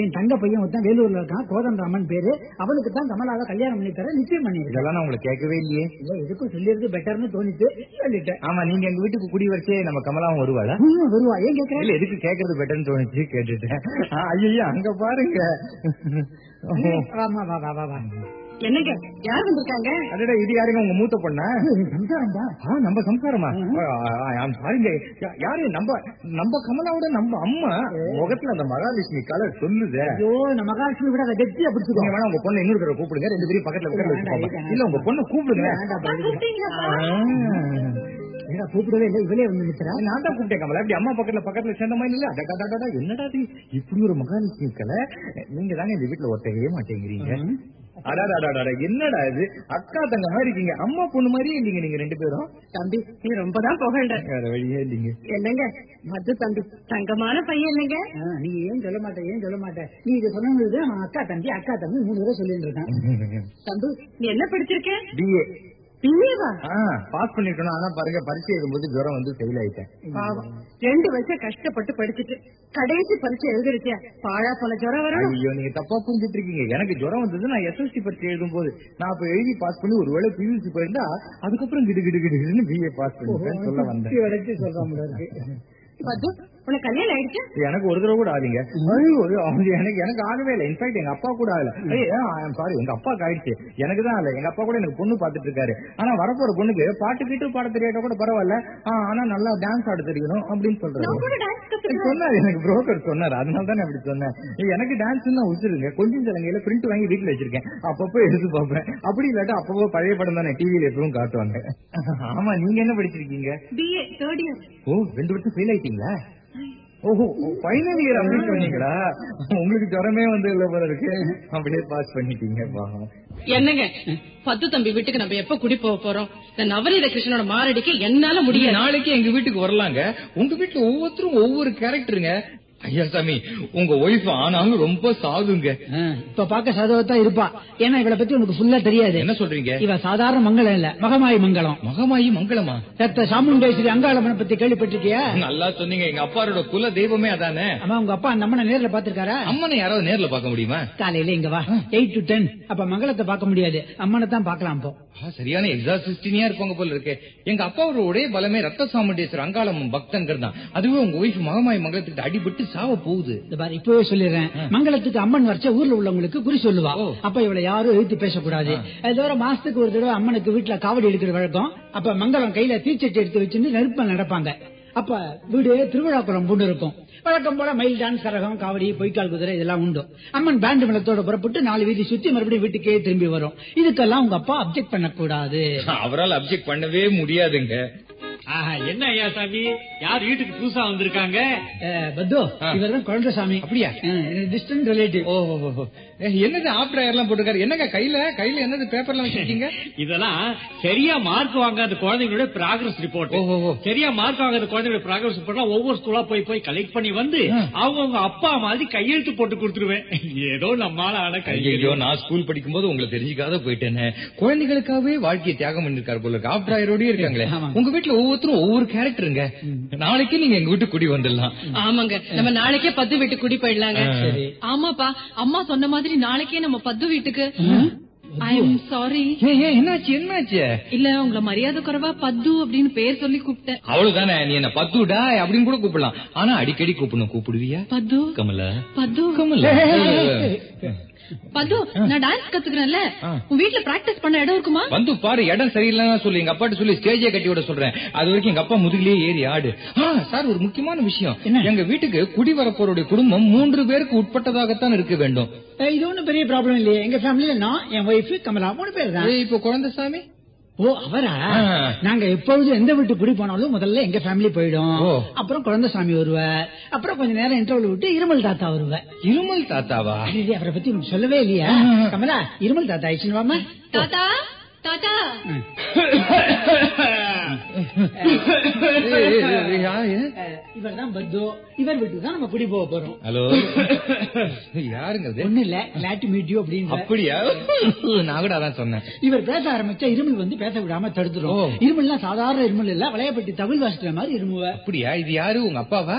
என் தங்க பையன் ஒருத்தன் வேலூர்ல இருக்கான் கோதண்டராமன் பேரு. அவனுக்கு தான் கமலாவை கல்யாணம் பண்ணி தர நிச்சயம் பண்ணிருக்கேன் இதெல்லாம் நான் உங்களுக்கு கேட்கவே இல்லையே. இல்ல எதுக்கும் சொல்லியிருக்கு பெட்டர்னு தோணிட்டு சொல்லிட்டேன். ஆமா நீங்க எங்க வீட்டுக்கு குடி வச்சே நம்ம கமலாவும் வருவாளா? வருவா. ஏன் இல்ல எதுக்கு கேக்குறது பெட்டர்னு தோணுச்சு கேட்டுட்டேன். ஐயோ அங்க பாருங்க. ஆமா வா வா வா வா. என்னங்க யார் வந்திருக்காங்க? அடடா இது யாருங்க உங்க மூத்த பொண்ணா? சம்சாரம்டா ஆ, நம்ம சம்சாரமா? சாரிங்க யாரு? நம்ம நம்ம கமலாவோட நம்ம அம்மா. முகத்துல அந்த மகாலட்சுமி கலர் சொல்லுதே. ஐயோ நம்ம மகாலட்சுமி விட கெட்டியா பிடிச்சுக்கோ நீங்க வேணா உங்க பொண்ணு இன்னொரு கூப்பிடுங்க. ரெண்டு பேரும் பக்கத்துல உட்கார. இல்ல உங்க பொண்ணு கூப்பிடுங்க. ஏடா, கூப்பிடவே இல்லை. இவளே வந்து நிக்கிறா? நான் தான் கூப்பிட்டேன் கமலா. இப்படி அம்மா பக்கத்துல பக்கத்துல சேர்ந்த மாதிரி இல்ல. அடடா, அடடா, என்னடா இது? இப்படி ஒரு மகாலட்சுமி கலை? நீங்க தானே இந்த வீட்டுல ஒத்தவே மாட்டேங்கிறீங்க. அடாடா அடாடா, என்னடா இது? அக்கா தங்க மாதிரி இருக்கீங்க. அம்மா பொண்ணு மாதிரியே இல்லீங்க நீங்க ரெண்டு பேரும். தம்பி நீ ரொம்ப தான் புகழ்ற வழியே இல்லீங்க. என்னங்க? மது தம்பி தங்கமான பையன் இல்லைங்க? நீ ஏன் சொல்ல மாட்டே ஏன் சொல்ல மாட்டே? நீ இது சொன்னது அக்கா தம்பி அக்கா தம்பி மூணு பேரும் சொல்லிட்டு இருக்கான் தம்பி நீ என்ன படிச்சிருக்க? பிஏ பாஸ் பண்ணிட்டோம் ஆனா பாருங்க பரீட்சை எழுதும்போது ஜுரம் வந்து ஃபெயில் ஆயிட்டேன். ரெண்டு வருஷம் கஷ்டப்பட்டு படிச்சுட்டு கடைசி பரீட்சை எழுதிருச்சியா பாழா போன ஜுரம் வரும் ஐயோ நீங்க தப்பா புரிஞ்சிட்டு இருக்கீங்க எனக்கு ஜுரம் வந்தது நான் எஸ்எஸ்சி பரீட்சை எழுதும் போது நான் அப்ப எழுதி பாஸ் பண்ணி ஒருவேளை பியூசி போயிருந்தா அதுக்கப்புறம் கிடு கிடு கிடுன்னு பிஏ பாஸ் பண்ணிட்டேன் சொல்ல வந்தேன். போல இருக்கு. மது உனக்கு கல்யாணம் ஆயிடுச்சு? எனக்கு ஒரு தடவை கூட ஆகுங்க எனக்கு எனக்கு ஆகவே இல்லை. இன்ஃபேக்ட் எங்க அப்பா கூட ஆகல. சாரி எங்க அப்பாக்கு ஆயிடுச்சு. எனக்கு தான் இல்ல. எங்க அப்பா கூட எனக்கு பொண்ணு பாத்துட்டு இருக்காரு. ஆனா வரப்போற பொண்ணுக்கு பாட்டு கீட்டு பாட தெரியாட்ட கூட பரவாயில்ல. ஆனா நல்லா டான்ஸ் ஆட தெரியணும் அப்படின்னு சொல்றாரு. சொன்னாரு எனக்கு புரோக்கர் சொன்னாரு. அதனால தான் அப்படி சொன்னேன். எனக்கு டான்ஸ் தான் உச்சிருங்க கொஞ்சம் சிலங்கையில பிரிண்ட் வாங்கி வீட்டுல வச்சிருக்கேன். அப்பப்போ எடுத்து பார்ப்பேன். அப்படி இல்லாட்டா அப்பப்போ பழைய படம் தானே டிவியில எப்பவும் காட்டுவாங்க. ஆமா நீங்க என்ன படிச்சிருக்கீங்க? பிஏ தேர்ட் இயர் ஓ ரெண்டு வருஷம் ஃபெயில் ஆயிட்டீங்களா? ஓஹோ ஃபைனல் இயர் அப்படி சொன்னீங்களா? உங்களுக்கு ஜுரமே வந்து இல்ல போல இருக்கு. அப்படியே பாஸ் பண்ணிட்டீங்க. என்னங்க? பத்து தம்பி வீட்டுக்கு நம்ம எப்ப குடி போக போறோம்? இந்த நவநீத கிருஷ்ணனோட மாரடிக்க என்னால முடியாது நாளைக்கு எங்க வீட்டுக்கு வரலாங்க. உங்க வீட்டுல ஒவ்வொருத்தரும் ஒவ்வொரு கேரக்டருங்க ஐயா சாமி உங்க ஒய்ஃப் ஆனாலும் ரொம்ப சாதுங்க. இப்ப பாக்க சாதவத்தான் இருப்பா. ஏன்னா இவளை பத்தி உனக்கு ஃபுல்லா தெரியாது. என்ன சொல்றீங்க? இவ சாதாரண மங்களம் இல்ல. மகமாயி மங்களம். மகமாயி மங்களமா? ரத்த சாமுண்டேஸ்வரி அங்காளம்மனை பத்தி கேள்விப்பட்டிருக்கியா? நல்லா சொன்னீங்க. எங்க அப்பாரோட குல தெய்வமே அதானே. அம்மா உங்க அப்பா அந்த அம்மனை நேர்ல பாத்திருக்காரா அம்மனை யாராவது நேர்ல பார்க்க முடியுமா? காலையில இங்க வா. எயிட் டு டென் அப்ப மங்களத்தை பார்க்க முடியாது. அம்மனை தான் பாக்கலாம் ஆ, சரியான எக்ஸாசிஸ்டினியா இருப்பாங்க போல இருக்கு. எங்க அப்பாவோட ஒரே பலமே ரத்த சாமுண்டேஸ்வரர் அங்காளம்மன் பக்தங்கிறது தான். அதுவே உங்க ஒய்ஃப் மகமாயி மங்களத்துக்கு அடிபட்டு சாவ போகுது. இப்பவே சொல்லிடுறேன். மங்களத்துக்கு அம்மன் வரைச்ச ஊர்ல உள்ளவங்களுக்கு குறி சொல்லுவா. அப்ப இவளை யாரும் எழுத்து பேசக்கூடாது. அது தவிர மாசத்துக்கு ஒரு தடவை அம்மனுக்கு வீட்டுல காவடி எடுக்கிற வழக்கம். அப்ப மங்களம் கையில தீச்சட்டி எடுத்து வச்சுன்னு நெருப்ப நடப்பாங்க. அப்ப வீடு திருவிழாக்குளம் பூண்டு இருக்கும். வழக்கம் போல மயில் டான்ஸ் கரகம் காவடி பொய்க்கால் குதிரை இதெல்லாம் உண்டு. அம்மன் பேண்ட் மேளத்தோட புறப்பட்டு நாலு வீதி சுத்தி மறுபடியும் வீட்டுக்கே திரும்பி வரும். இதுக்கெல்லாம் உங்க அப்பா அப்செக்ட் பண்ணக்கூடாது. அவரால் அப்செக்ட் பண்ணவே முடியாதுங்க. என்ன ஐயா சாமி? யார் வீட்டுக்கு புதுசா வந்திருக்காங்க? பத்து இவர்தான் குழந்தைசாமி. அப்படியா? டிஸ்டன்ட் ரிலேட்டிவ் ஓ என்னது ஆப்டர் எல்லாம் போட்டிருக்காரு? என்னங்க கையில கையில என்னது பேப்பர்லாம் வச்சிருக்கீங்க? இதெல்லாம் சரியா மார்க் வாங்காத குழந்தைங்களோட ப்ராக்ரஸ் ரிப்போர்ட் ஓ, ஓ, ஓ. சரியா மார்க் வாங்காத குழந்தைங்களோட ப்ராக்ரஸ் ரிப்போர்ட் ஒவ்வொரு ஸ்கூலா போய் போய் கலெக்ட் பண்ணி வந்து அவங்க அப்பா மாதிரி கையெழுத்து போட்டு கொடுத்துருவேன். ஏதோ நம்மால ஆன ஐயோ கையெழுத்து நான் ஸ்கூல் படிக்கும்போது உங்களை தெரிஞ்சுக்காத போயிட்டேனே. குழந்தைகளுக்காகவே வாழ்க்கையை தியாகம் பண்ணிருக்காரு போல இருக்கு. ஆப்டர் இருக்காங்களே. உங்க வீட்டுல ஒவ்வொருத்தரும் ஒவ்வொரு கேரக்டருங்க நாளைக்கு நீங்க எங்க வீட்டுக்கு குடி வந்துடலாம். ஆமாங்க. நம்ம நாளைக்கே பத்து வீட்டுக்கு குடி போயிடலாங்க. ஆமாப்பா. அம்மா சொன்ன மாதிரி நாளைக்கே நம்ம பத்து வீட்டுக்கு. I'm sorry. ஏன் ஏன் என்னாச்சு என்னாச்சு? இல்ல உங்களை மரியாதை குறைவா பத்து அப்படின்னு பேர் சொல்லி கூப்பிட்டேன். அவ்வளவுதானே நீ என்ன பத்துடா அப்படின்னு கூட கூப்பிடலாம். ஆனா அடிக்கடி கூப்பிடணும். கூப்பிடுவியா? பத்து. கமலா. பத்து. கமலா. பது நான் டான்ஸ் கத்துக்கிறேன்ல. உன் வீட்ல பிராக்டிஸ் பண்ண இடம் இருக்குமா? வந்து பாரு இடம் சரியில்லைன்னு சொல்லி. எங்க அப்பாட்ட சொல்லி ஸ்டேஜே கட்டி விட சொல்றேன். அது வரைக்கும் எங்க அப்பா முதுகிலேயே ஏறி ஆடு. சார் ஒரு முக்கியமான விஷயம். எங்க வீட்டுக்கு குடி வரப்போருடைய குடும்பம் மூன்று பேருக்கு உட்பட்டதாகத்தான் இருக்க வேண்டும் இது ஒண்ணும் பெரிய ப்ராப்ளம் இல்லையே. எங்க ஃபேமிலியில நான் என் ஒய்ஃப் கமலா மூணு பேர் தான். இப்போ குழந்தை சாமி? ஓ அவரா. நாங்க எப்பொழுதும் எந்த வீட்டு குடி போனாலும் முதல்ல எங்க ஃபேமிலி போயிடும். அப்புறம் குழந்தைசாமி வருவார். அப்புறம் கொஞ்ச நேரம் இன்டர்வல் விட்டு இருமல் தாத்தா வருவார். இருமல் தாத்தாவா? அவரை பத்தி சொல்லவே இல்லையா? கமலா இருமல் தாத்தா ஆயிடுச்சுன்னு தாத்தா? தாத்தா ஏய், ஏய், ஏய், யாரு? இவர் தான் பத்து. இவர் வீட்டுக்கு தான் நம்ம குடி போக போறோம். ஹலோ? யாருங்க? ஒண்ணு இல்ல கிளாட் மீட் யூ அப்படின்னு அப்படியா? நான் கூட அதான் சொன்னேன். இவர் பேச ஆரம்பிச்சா இருமல் வந்து பேச விடாம தடுத்துரும். ஓ. இருமல்லாம் சாதாரண இருமல் இல்ல விளையாப்பட்டி தமிழ் வாசிக்கிற மாதிரி இருமுவ. அப்படியா? இது யாரு? உங்க அப்பாவா?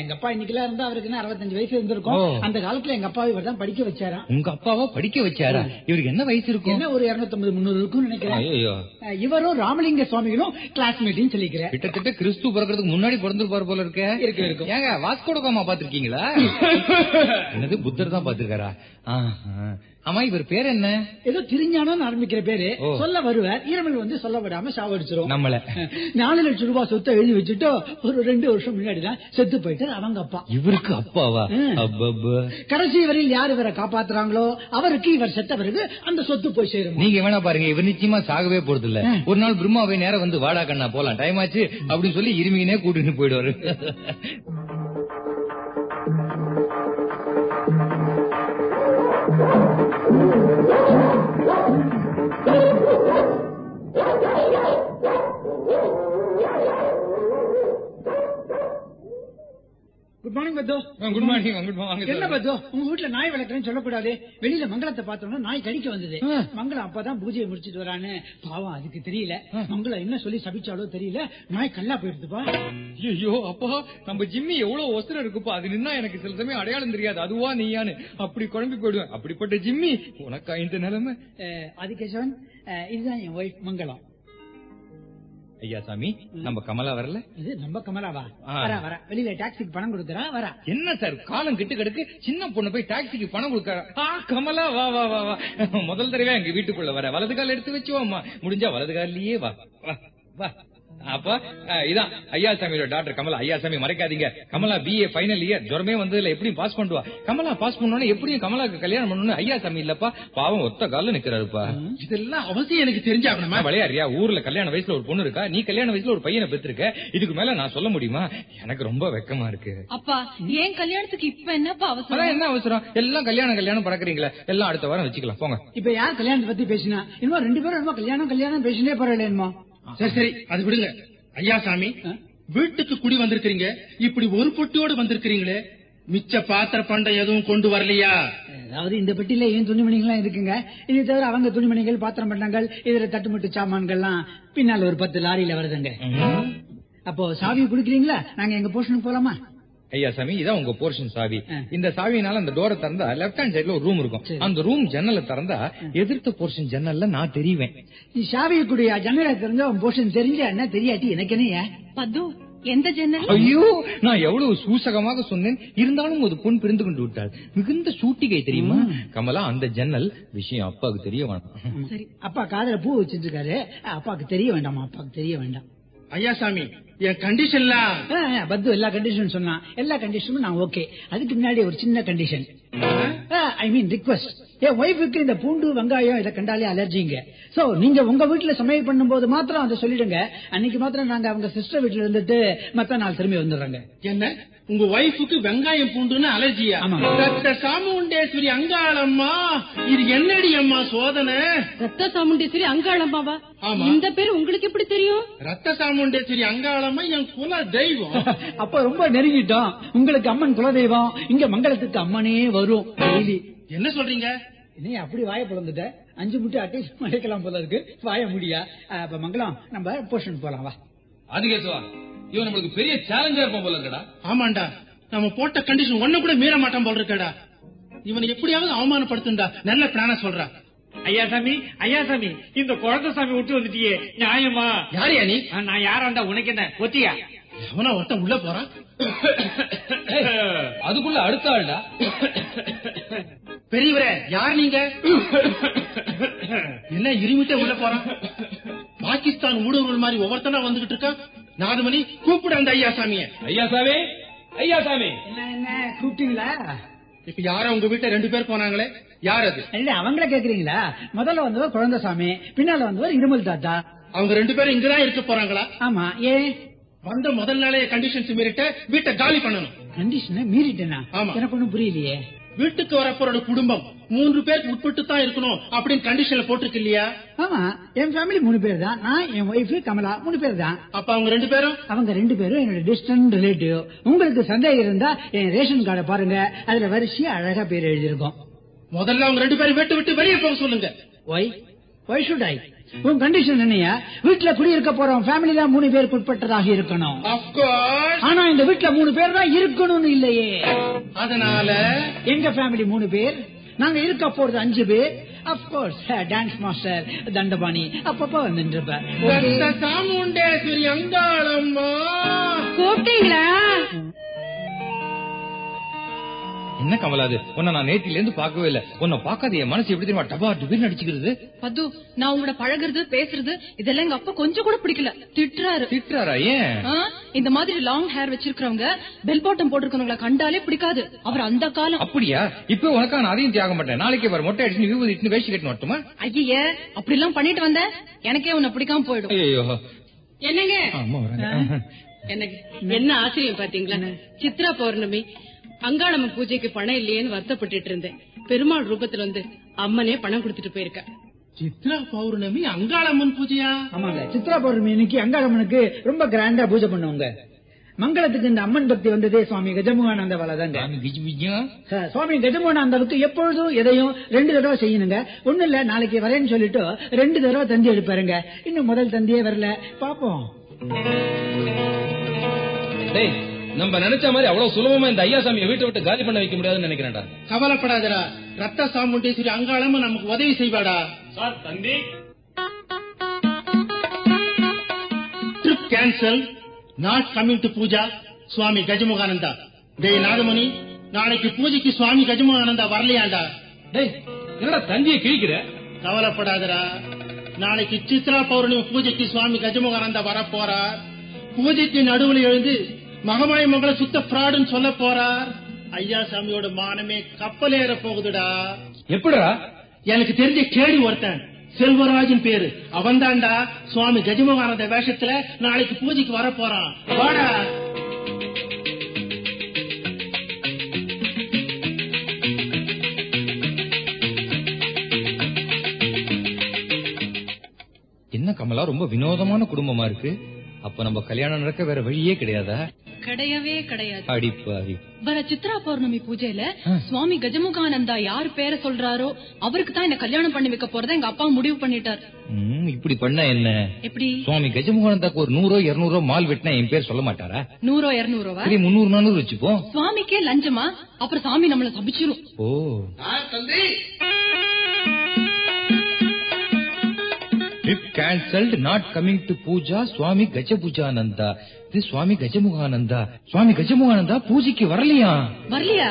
எங்க அப்பா இன்னைக்கெல்லாம் இருந்தா அவருக்கு என்ன அறுபத்தஞ்சு வயசு இருந்திருக்கும். அந்த காலத்துல எங்க அப்பா இவர் தான் படிக்க வச்சாராம். உங்க அப்பாவா படிக்க வச்சாரா? இவருக்கு என்ன வயசு இருக்கும்? என்ன ஒரு இருநூத்தம்பது முந்நூறு இருக்கும்னு நினைக்கிறேன். இவரும் ராமலிங்க சுவாமிகளும் கிளாஸ்மேட்னு சொல்லிக்கிறேன். கிட்டத்தட்ட கிறிஸ்து பிறக்கிறதுக்கு முன்னாடி பிறந்திருப்பாரு போல இருக்க. இருக்கு, இருக்கும். ஏங்க வாஸ்கோட காமா பாத்திருக்கீங்களா என்னது புத்தர் தான் பாத்துருக்காரா ஆமா இவர் பேர் என்ன? ஏதோ திருஞானம் ஆரம்பிக்கிற பேரு. சொல்ல வருவார். இருமல் வந்து சொல்ல விடாம சாவடிச்சிரும். நம்மள. நாலு லட்சம் ரூபாய் சொத்தை எழுதி வச்சுட்டு ஒரு ரெண்டு வருஷம் முன்னாடி தான் செத்து போயிட்டு அவங்க அப்பா. இவருக்கு அப்பாவா? கடைசி வரையில் யார் இவரை காப்பாத்துறாங்களோ அவருக்கு இவர் செத்த பிறகு அந்த சொத்து போய் சேரும். நீங்க வேணா பாருங்க இவர் நிச்சயமா சாகவே போறது இல்ல ஒரு நாள் பிரம்மாவை நேரம் வந்து வாடா கண்ணா போலாம். டைம் ஆச்சு அப்படின்னு சொல்லி இருமினே கூட்டிட்டு போயிடுவாரு. குட் மார்னிங் பத்தோ குட் மார்னிங் குட் மார்னிங் என்ன பத்தோ உங்க வீட்டுல நாய் வளர்க்கறேன்னு சொல்லக்கூடாது. வெளியில மங்களத்தை பார்த்தோம்னா நாய் கடிக்க வந்தது. மங்களம் அப்பதான் பூஜையை முடிச்சிட்டு வரான்னு. பாவம் அதுக்கு தெரியல. மங்களம் என்ன சொல்லி சபிச்சாலோ தெரியல. நாய் கல்லா போயிடுதுப்பா. ஐயோ அப்பா நம்ம ஜிம்மி எவ்வளவு ஒசரம் இருக்குப்பா. அது நின்னா எனக்கு சில சமயம் அடையாளம் தெரியாது. அதுவா நீயான்னு. அப்படி குழம்பி போயிடுவேன். அப்படிப்பட்ட ஜிம்மி உனக்கா இந்த நிலைமை? அஹ், ஆதிகேசவன் அஹ், இதுதான் என் ஒய்ஃப் மங்களம் ஐயா சாமி நம்ம கமலா வரல? இது நம்ம கமலாவா. வரா வரா. வெளியில டாக்ஸிக்கு பணம் கொடுக்கறா வரா. என்ன சார் காலம் கெட்டு கிடக்கு சின்ன பொண்ணு போய் டாக்ஸிக்கு பணம் கொடுக்க ஆ, கமலா வா வா வா வா. முதல் தடவை எங்க வீட்டுக்குள்ள வர? வலது கால் எடுத்து வச்சுவோம்மா. முடிஞ்சா வலது கால்லயே வா. வா வா. அப்ப இதான் ஐயாசாமியோட டாக்டர் கமலா. ஐயாசாமி மறைக்காதீங்க. கமலா பிஏ ஃபைனல் இயர் ஜுரமே வந்ததுல எப்படியும் பாஸ் பண்ணுவா. கமலா பாஸ் பண்ணோன்னு எப்படியும் கமலாக்கு கல்யாணம் பண்ணணும் ஐயாசாமி இல்லப்பா. பாவம் ஒத்த கால்ல நிக்கிறாருப்பா. இதெல்லாம் அவசியம் எனக்கு தெரிஞ்சாகணுமா? விளையாடுறியா? ஊர்ல கல்யாண வயசுல ஒரு பொண்ணு இருக்கா? நீ கல்யாண வயசுல ஒரு பையனை பெற்றிருக்க? இதுக்கு மேல நான் சொல்ல முடியுமா? எனக்கு ரொம்ப வெக்கமா இருக்கு. அப்பா ஏன் கல்யாணத்துக்கு இப்ப என்னப்பா அவசரம்? என்ன அவசரம்? எல்லாம் கல்யாணம் கல்யாணம் பறக்குறீங்களே. எல்லாம் அடுத்த வாரம் வச்சுக்கலாம். போங்க. இப்ப யார் கல்யாணத்தை பத்தி பேசினா? இன்னும் ரெண்டு பேரும் கல்யாணம் கல்யாணம் பேசினே பரவாயில்லையம்மா சரி சரி அது விடுங்க. ஐயா சாமி வீட்டுக்கு குடி வந்திருக்கிறீங்க. இப்படி ஒரு பொட்டியோடு வந்திருக்கிறீங்களே. மிச்ச பாத்திர பண்டை எதுவும் கொண்டு வரலையா? அதாவது இந்த பெட்டியில ஏன் துணிமணிகள்லாம் இருக்குங்க? இது தவிர அவங்க துணிமணிகள் பாத்திரம் பண்ணங்கள் இதுல தட்டுமுட்டு சாமான்கள்லாம் பின்னால ஒரு பத்து லாரியில வருதுங்க. அப்போ சாவி குடுக்குறீங்களா? நாங்க எங்க போர்ஷனுக்கு போலாமா? ஐயா சாமி இதான் உங்க போர்ஷன் சாவி. இந்த சாவினால அந்த டோரை திறந்தா லெப்ட் ஹேண்ட் சைடுல ஒரு ரூம் இருக்கும். அந்த ரூம் ஜன்னலை திறந்தா எதிர்த்த போர்ஷன் ஜன்னல்ல நான் தெரிவேன். நீ சாவி கூடிய ஜன்னலை தெரிஞ்ச உன் போர்ஷன் தெரிஞ்ச என்ன தெரியாட்டி எனக்கு என்னையா பத்து எந்த ஜன்னல் ஐயோ நான் எவ்வளவு சூசகமாக சொன்னேன். இருந்தாலும் ஒரு பொன் பிரிந்து கொண்டு விட்டாள். மிகுந்த சூட்டிகை தெரியுமா? கமலா அந்த ஜன்னல் விஷயம் அப்பாவுக்கு தெரிய வேணாம். சரி அப்பா காதுல பூ வச்சிட்டு இருக்காரு. அப்பாவுக்கு தெரிய வேண்டாமா அப்பாவுக்கு தெரிய வேண்டாம். ஐயா சாமி என் கண்டிஷன்லாம் பத்து எல்லா கண்டிஷனும் சொன்னான். எல்லா கண்டிஷனும் நான் ஓகே அதுக்கு முன்னாடி ஒரு சின்ன கண்டிஷன் ஐ மீன் ரிக்வஸ்ட் என் ஒய்ஃபுக்கு இந்த பூண்டு வெங்காயம் இதை கண்டாலே அலர்ஜிங்க சோ நீங்க உங்க வீட்டுல சமையல் பண்ணும்போது மாத்திரம் அதை சொல்லிடுங்க. அன்னைக்கு மாத்திரம் நாங்க அவங்க சிஸ்டர் வீட்டுல இருந்துட்டு மத்த நாள் திரும்பி வந்துடுறாங்க. என்ன? உங்க ஒய்ஃபுக்கு வெங்காயம் பூண்டுன்னு அலர்ஜியா ஆமா. ரத்த சாமுண்டேஸ்வரி அங்காளம்மா இது என்னடி அம்மா சோதனை? ரத்த சாமுண்டேஸ்வரி அங்காளம்மாவா. இந்த பேரு உங்களுக்கு எப்படி தெரியும்? ரத்த சாமுண்டேஸ்வரி அங்காளம்மா என் குல தெய்வம். அப்ப ரொம்ப நெருங்கிட்டோம். உங்களுக்கு அம்மன் குலதெய்வம். இங்க மங்களத்துக்கு அம்மனே வரும். என்ன சொல்றீங்க? நீ அப்படி வாய பிளந்துட்ட? அஞ்சு முட்டை அட்டை மறைக்கலாம் போல இருக்கு. வாய முடியா. அப்ப மங்களம் நம்ம போர்ஷன் போலாம் வா. ஆதிகேசவா? இவன் நம்மளுக்கு பெரிய சேலஞ்சா இருப்பான் போல இருக்கடா. ஆமாண்டா. நம்ம போட்ட கண்டிஷன் ஒண்ணு கூட மீற மாட்டான் போல் இருக்கடா. இவனை எப்படியாவது அவமானப்படுத்துண்டா. நல்ல பிளான சொல்றா. ஐயாசாமி ஐயாசாமி இந்த குழந்தை சாமி விட்டு வந்துட்டியே. நியாயமா? யாரையா நீ? நான் யாராண்டா உனக்கு என்ன? ஒத்தியா? எவனா ஒருத்தன் உள்ள போறான்? அதுக்குள்ள அடுத்த ஆள்டா. பெரியவரே யார் நீங்க? என்ன இருமிட்டே உள்ள போறான்? பாகிஸ்தான் ஊடுருவல் மாதிரி ஒவ்வொருத்தனா வந்துகிட்டு இருக்கா? நாதமணி கூப்பிடு அந்த ஐயா சாமிய. ஐயா சாமி ஐயா சாமி. என்ன என்ன கூப்பிட்டீங்களா? இப்ப யாரோ உங்க வீட்டுல ரெண்டு பேர் போனாங்களே? யார் அது? இல்ல அவங்கள கேக்குறீங்களா? முதல்ல வந்தவர் குழந்தைசாமி பின்னால வந்தவர் இருமல் தாத்தா. அவங்க ரெண்டு பேரும் இங்கதான் இருக்க போறாங்களா? ஆமா ஏன் வந்த முதல் நாளே கண்டிஷன்ஸ் மீறிட்ட வீட்டை காலி பண்ணணும். கண்டிஷனை மீறிட்டேனா? ஆமா. எனக்கு ஒண்ணும் புரியலையே. வீட்டுக்கு வரப்போற குடும்பம். மூன்று பேருக்கு உட்பட்டு தான் இருக்கணும் அப்படின்னு கண்டிஷன்ல போட்டிருக்கு இல்லையா? ஆமா என் ஃபேமிலி மூணு பேர் தான் நான் என் ஒய்ஃப் கமலா மூணு பேர் தான் அப்ப அவங்க ரெண்டு பேரும்? அவங்க ரெண்டு பேரும் என்னோட டிஸ்டன்ட் ரிலேட்டிவ் உங்களுக்கு சந்தேகம் இருந்தா என் ரேஷன் கார்டை பாருங்க. அதுல வரிசையா அழகா பேர் எழுதியிருக்கோம். முதல்ல அவங்க ரெண்டு பேரும் வீட்டு விட்டு வெளியே போக சொல்லுங்க. ஒய் ஒய் ஷுட் ஐ உன் கண்டிஷன் என்னையா? வீட்டுல குடியிருக்க போறோம் ஃபேமிலி தான் மூணு பேருக்கு உட்பட்டதாக இருக்கணும். ஆனா இந்த வீட்டுல மூணு பேர் தான் இருக்கணும்னு இல்லையே. அதனால? எங்க ஃபேமிலி மூணு பேர்? நாங்க இருக்க போறது அஞ்சு பேர். அப்கோர்ஸ் டான்ஸ் மாஸ்டர் தண்டபாணி அப்பப்ப சாமுண்டேஸ்வரி அங்காளம்மா. கூப்பிட்டீங்களா? என்ன கமலாது உன்னை நான் நேத்தில இருந்து பார்க்கவே இல்ல. உன்னை பார்க்காத என் மனசு எப்படி தெரியுமா டபா டுபின்னு அடிச்சுக்கிறது? பத்து நான் உங்களோட பழகுறது பேசுறது இதெல்லாம் எங்க அப்பா கொஞ்சம் கூட பிடிக்கல. திட்டுறாரு. திட்டுறாரா ஏன்? இந்த மாதிரி லாங் ஹேர் வச்சிருக்கிறவங்க பெல் பாட்டம் போட்டிருக்கவங்கள கண்டாலே பிடிக்காது. அவர் அந்த காலம். அப்படியா? இப்ப உனக்கா நான் அதையும் தியாக மாட்டேன். நாளைக்கு வர மொட்டை அடிச்சு விபூதி இட்டுன்னு வேஷ்டி கட்டணும் மட்டுமா ஐய அப்படி எல்லாம் பண்ணிட்டு வந்தேன் எனக்கே உன்னை பிடிக்காம போயிடும். ஐயோ என்னங்க? என்ன ஆச்சரியம் பாத்தீங்களா? சித்ரா பௌர்ணமி அங்காளம்மன் பூஜைக்கு பணம் இல்லையேன்னு வருத்தப்பட்டுட்டு இருந்தேன். பெருமாள் ரூபத்துல வந்து அம்மனே பணம் கொடுத்துட்டு போயிருக்க. சித்ரா பௌர்ணமி அங்காளம்மன் பூஜையா? ஆமாங்க. சித்ரா பௌர்ணமி இன்னைக்கு அங்காளம்மனுக்கு ரொம்ப கிராண்டா பூஜை பண்ணுவாங்க. மங்களத்துக்கு இந்த அம்மன் பக்தி வந்ததே சுவாமி கஜமுகானந்த தாங்க சாமி கிஜி பிஜியா சார், சுவாமி கஜமுகானந்தாவுக்கு எப்பொழுதும் எதையும் ரெண்டு தடவை செய்யணுங்க. ஒண்ணு இல்ல நாளைக்கு வரேன்னு சொல்லிட்டு ரெண்டு தடவை தந்தி எடுப்பாருங்க. இன்னும் முதல் தந்தியே வரல. பாப்போம். டேய் நம்ம நினைச்ச மாதிரி அவ்வளவு சுலபமா இந்த ஐயா சாமியை வீட்டை விட்டு காலி பண்ண வைக்க முடியாதுன்னு நினைக்கிறேன்டா. கவலைப்படாதடா. ரத்த சாமுண்டேஸ்வரி அங்காளம்மன் நமக்கு உதவி செய்வாடா. Sir Thanthi trip cancel not coming to puja. Swami Gajamukhananda. டேய் நாதமணி நாளைக்கு பூஜைக்கு சுவாமி கஜமுகானந்தா வரலையாண்டா. டேய் என்னடா தந்தியை கிழிக்கிற? கவலைப்படாதடா. நாளைக்கு சித்ரா பௌர்ணமி பூஜைக்கு சுவாமி கஜமுகானந்தா வர போறார் பூஜைக்கு நடுவில் எழுந்து மகமாய மங்கள சுத்த பிராடுன்னு சொல்ல போறார். ஐயா சாமியோட மானமே கப்பலேற போகுதுடா. எப்படிடா எனக்கு தெரிஞ்ச கேடி ஒருத்தன். செல்வராஜன் பேரு. அவன்தான்டா சுவாமி கஜமுகானந்த வேஷத்துல நாளைக்கு பூஜைக்கு வர போறான். வாடா. என்ன கமலா ரொம்ப வினோதமான குடும்பமா இருக்கு? அப்ப நம்ம கல்யாணம் நடக்க வேற வழியே கிடையாதா? கிடையவே கிடையாது. அடிப்பாவி வர சித்ரா பௌர்ணமி பூஜையில சுவாமி கஜமுகானந்தா யார் பேரை சொல்றாரோ அவருக்கு தான் என்ன கல்யாணம் பண்ணி வைக்க போறதா எங்க அப்பா முடிவு பண்ணிட்டார். இப்படி பண்ண என்ன? எப்படி? சுவாமி கஜமுகானந்தாக்கு ஒரு நூறோ இருநூறோ மால் வெட்டினா என் பேர் சொல்ல மாட்டாரா? நூறோ இருநூறுவா? சரி முன்னூறு நானூறு வச்சுப்போம். சுவாமிக்கே லஞ்சமா? அப்புறம் சாமி நம்மள சபிச்சிரும். ஓ. Trip cancelled not coming to puja Swami Gajapujananda இது சுவாமி கஜமுகானந்தா சுவாமி கஜமுகானந்தா பூஜைக்கு வரலையா? வரலையா?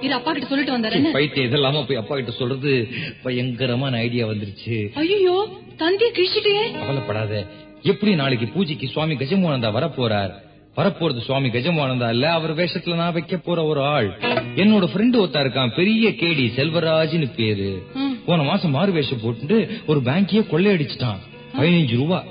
இது அப்பா கிட்ட சொல்லிட்டு வந்தாரு. பைத்தியம் இதெல்லாம போய் அப்பா கிட்ட சொல்றது? பயங்கரமான ஐடியா வந்துருச்சு. ஐயோ தந்தி கிழிச்சிட்டே கவலைப்படாத. எப்படி நாளைக்கு பூஜைக்கு சுவாமி கஜமுகானந்தா வரப்போறார்? வரப்போறது சுவாமி கஜமானந்தா இல்ல அவர் வேஷத்துல நான் வைக்க போற ஒரு ஆள். என்னோட ஃப்ரெண்டு ஒருத்தா இருக்கான் பெரிய கேடி செல்வராஜ்னு பேரு. போன மாசம் மாறு வேஷம் போட்டு ஒரு பேங்கையே கொள்ளையடிச்சிட்டான். பதினஞ்சு ரூபா.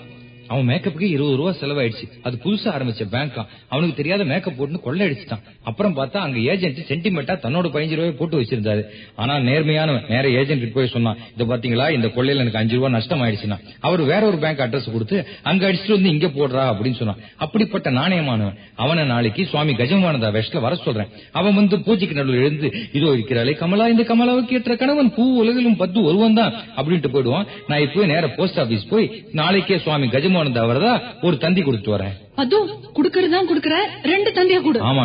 அவன் மேக்கப்புக்கு இருபது ரூபா செலவாயிடுச்சு. அது புதுசா ஆரம்பிச்ச பேங்கா அவனுக்கு தெரியாத மேக்கப் போட்டு கொள்ளையடிச்சிட்டான். அப்புறம் பார்த்தா அங்க ஏஜென்ட் சென்டிமெண்டா தன்னோட பதினஞ்சு ரூபாய் போட்டு வச்சிருந்தாரு. ஆனா நேர்மையானவன் நேர ஏஜென்ட் போய் சொன்னான் இது பாத்தீங்களா இந்த கொள்ளையில எனக்கு அஞ்சு ரூபா நஷ்டம் ஆயிடுச்சுன்னா அவர் வேற ஒரு பேங்க் அட்ரஸ் கொடுத்து அங்க அடிச்சுட்டு வந்து இங்க போடுறா அப்படின்னு சொன்னான். அப்படிப்பட்ட நாணயமானவன் அவனை நாளைக்கு சுவாமி கஜமானதா வேஷத்துல வர சொல்றேன். அவன் வந்து பூஜைக்கு நடுவில் எழுந்து இதோ இருக்கிறாளே கமலா இந்த கமலாவுக்கு ஏற்ற கணவன் பூ உலகிலும் பத்து ஒருவன் தான் அப்படின்ட்டு போயிடுவான். நான் இப்போ நேர போஸ்ட் ஆபீஸ் போய் நாளைக்கே சுவாமி கஜமானந்தா வரதா ஒரு தந்தி கொடுத்து வரேன். அது குடுக்கறதுதான் குடுக்கற. ரெண்டு தந்தியா கொடு. ஆமா.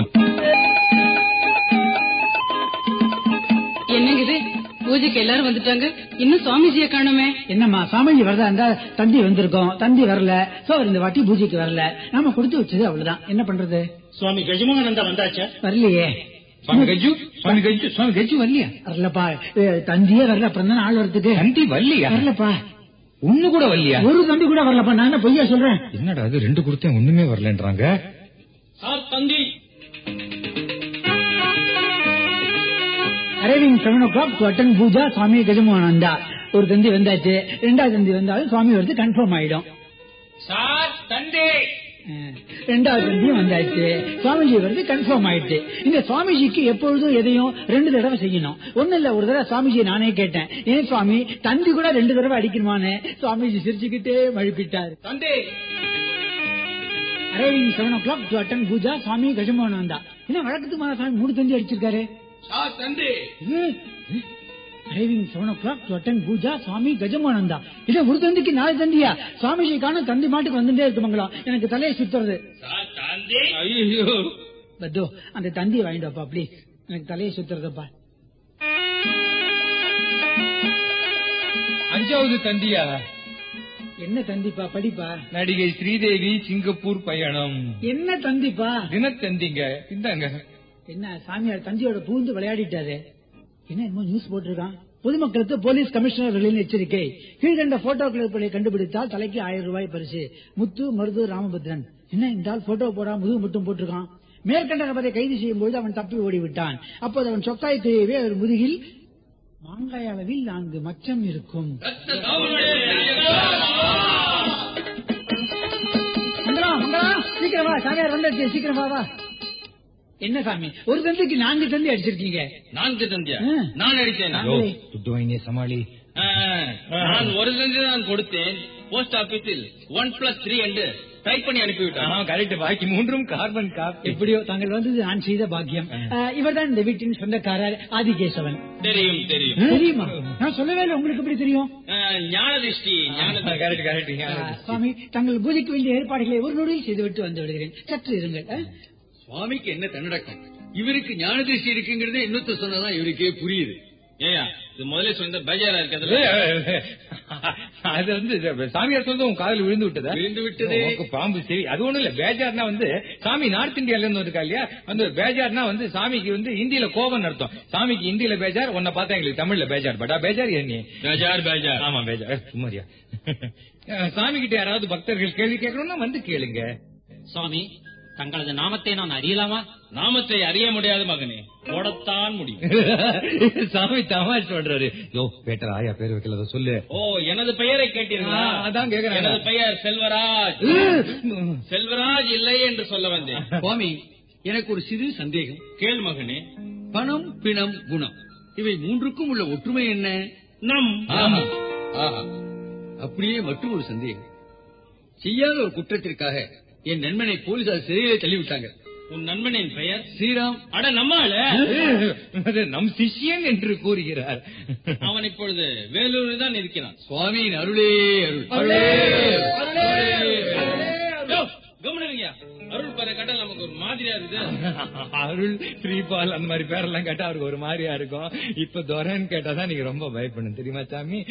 என்னங்க இது பூஜைக்கு எல்லாரும் வந்துட்டாங்க. இன்னும் சுவாமிஜியை காணுமே. என்னம்மா சாமிஜி வரதா இருந்தா தந்தி வந்திருக்கோம். தந்தி வரல. சோ அவர் இந்த வாட்டி பூஜைக்கு வரல. நாம கொடுத்து வச்சது அவ்வளவுதான். என்ன பண்றது? சுவாமி கஜமுகானந்தா வந்தாச்சா? வரலையே. சுவாமி கஜு? சுவாமி கஜு? சுவாமி கஜு வரலையா? வரலப்பா. தந்தியே வரல. அப்புறம் தானே ஆள் வரதுக்கு. தந்தி வரலையா? வரலப்பா. ஒண்ணு கூட வரலையா? ஒரு தம்பி கூட வரலப்பா. நான் என்ன பொய்யா சொல்றேன்? என்னடா அது? ரெண்டு கொடுத்தேன் ஒண்ணுமே வரலன்றாங்க. Sir Thanthi arriving seven o'clock to attend puja Swami Gajamananda. ஒரு தந்தி வந்தாச்சு. ரெண்டாவது தந்தி வந்தாலும் சுவாமி வருது கன்ஃபார்ம் ஆயிடும். சார் தந்தி ரெண்டாவது தந்தியும் வந்தாச்சு. சுவாமிஜி வருது கன்ஃபார்ம் ஆயிடுச்சு இந்த சுவாமிஜிக்கு எப்பொழுதும் எதையும் ரெண்டு தடவை செய்யணும். ஒண்ணு இல்ல ஒரு தடவை சுவாமிஜி நானே கேட்டேன். ஏன் சுவாமி தந்தி கூட ரெண்டு தடவை அடிக்கணுமான்னு? சுவாமிஜி சிரிச்சுக்கிட்டே மழுப்பிட்டாரு. தந்தி! Arriving seven o'clock to attend puja Swami Gajamananda என்ன வழக்கத்துக்கு சுவாமி மூணு தந்தி அடிச்சிருக்காரு? Sir Thanthi! Arriving seven o'clock to attend puja Swami Gajamananda இல்ல ஒரு தந்திக்கு நாலு தந்தியா? சுவாமிஜி காண தந்தி மாட்டுக்கு வந்துட்டே இருக்கு மங்களம் எனக்கு தலையை சுத்துறது. பத்தோ அந்த தந்தியை வாங்கிட்டு வாப்பா ப்ளீஸ் எனக்கு தலையை சுத்துறதப்பா. அஞ்சாவது தந்தியா? என்ன தந்திப்பா படிப்பா? நடிகை ஸ்ரீதேவி சிங்கப்பூர் பயணம். என்ன தந்திப்பா? தினத்தந்திங்க. இந்தாங்க. என்ன சாமியார் தந்தியோட பூந்து விளையாடிட்டாரு. என்ன என்னமோ நியூஸ் போட்டிருக்கான்? பொதுமக்களுக்கு போலீஸ் கமிஷனர்களின் எச்சரிக்கை. கீழ்கண்ட போட்டோ கண்டுபிடித்தால் தலைக்கு ஆயிரம் ரூபாய் பரிசு. முத்து மருது ராமபத்ரன். என்ன என்றால் போட்டோ போடா முதுகு மட்டும் போட்டிருக்கான்? மேற்கண்ட நபரை கைது செய்யும் பொழுது அவன் தப்பி ஓடிவிட்டான். அப்போது அவன் சொக்காய் தெரியவே அவர் முதுகில் மாங்காய் அளவில் நான்கு மச்சம் இருக்கும். சீக்கிரமா சாமியார் வந்தாச்சு சீக்கிரம் வா வா. என்ன சாமி? ஒரு தந்திக்கு நான்கு தந்தி அடிச்சிருக்கீங்க. நான்கு தந்தியா. நான் வாங்கிய சமாளி. நான் ஒரு தந்தி தான் கொடுத்தேன். போஸ்ட் ஆபீஸில் ஒன் பிளஸ் த்ரீ என்று டைப் பண்ணி அனுப்பிவிட்டான். கரெக்ட் பாக்கி மூன்றும் கார்பன் காப்பி எப்படியோ தாங்கள் வந்தது நான் செய்த பாக்கியம். இவர்தான் இந்த வீட்டின் சொந்தக்காரர் ஆதிகேசவன். தெரியும் தெரியும். தெரியுமா? நான் சொல்லவே இல்லை உங்களுக்கு எப்படி தெரியும்? ஆ, ஞான திருஷ்டி ஞான திருஷ்டி. கரெக்ட் கரெக்ட் சுவாமி தாங்கள் பூஜைக்கு வேண்டிய ஏற்பாடுகளை ஒரு நொடியில் செய்துவிட்டு வந்து விடுகிறேன். சற்று இருங்கள்? சுவாமிக்கு என்ன தன்னடக்கம்? இவருக்கு ஞான திருஷ்டி இருக்குங்கிறதே சொன்னதான் இவருக்கே புரியுது. ஏயா இது முதல்ல சொன்ன பேஜாரா இருக்கிறதுல? அது வந்து சாமியார் சொல்றது உன் காதுல விழுந்து விட்டதா? விழுந்து விட்டதே. பாம்பு சரி அது ஒண்ணும் இல்ல. பேஜார்னா வந்து சாமி நார்த் இந்தியால இருந்து இருக்கா இல்லையா? அந்த பேஜார்னா வந்து சாமிக்கு வந்து இந்தியில கோபம் அர்த்தம். சாமிக்கு இந்தியில பேஜார் உன்னை பார்த்தா எங்களுக்கு தமிழ்ல பேஜார். பட்டா பேஜார் என்ன பேஜார் பேஜார். ஆமா பேஜார். சும்மாரியா சாமி கிட்ட யாராவது பக்தர்கள் கேள்வி கேட்கணும்னா வந்து கேளுங்க. சுவாமி தங்களது நாமத்தை நான் அறியலாமா? நாமத்தை அறிய முடியாத மகனே. போடத்தான் முடியும். சாமி தமாஷ் பண்றாரு. யோ பேட்டர் ஆயா பேர் வைக்கல சொல்லு. ஓ எனது பெயரை கேட்டீர்களா? அதான் கேக்குறேன். எனது பெயர் செல்வராஜ். செல்வராஜ் இல்லை என்று சொல்ல வந்தேன். சுவாமி எனக்கு ஒரு சிறு சந்தேகம். கேள் மகனே. பணம் பிணம் குணம். இவை மூன்றுக்கும் உள்ள ஒற்றுமை என்ன? நம். அப்படியே மற்றும் ஒரு சந்தேகம். செய்யாத ஒரு குற்றத்திற்காக என் நண்பனை போலீசார் சிறையிலே தள்ளிவிட்டாங்க. உன் நண்பனின் பெயர்? ஸ்ரீராம். அட நம்மால நம் சிஷ்யன் என்று கூறுகிறார். அவன் இப்பொழுது வேலூரில் தான் இருக்கிறான். சுவாமியின் அருளே அருள். அருள் நமக்கு ஒரு மாதிரியா இருக்குது? அருள் ஸ்ரீபால் அந்த மாதிரி பேரெல்லாம் கேட்டா அவருக்கு ஒரு மாதிரியா இருக்கும். இப்ப துரன் கேட்டாதான் நீங்க ரொம்ப பயப்படணும். தெரியுமா சாமி?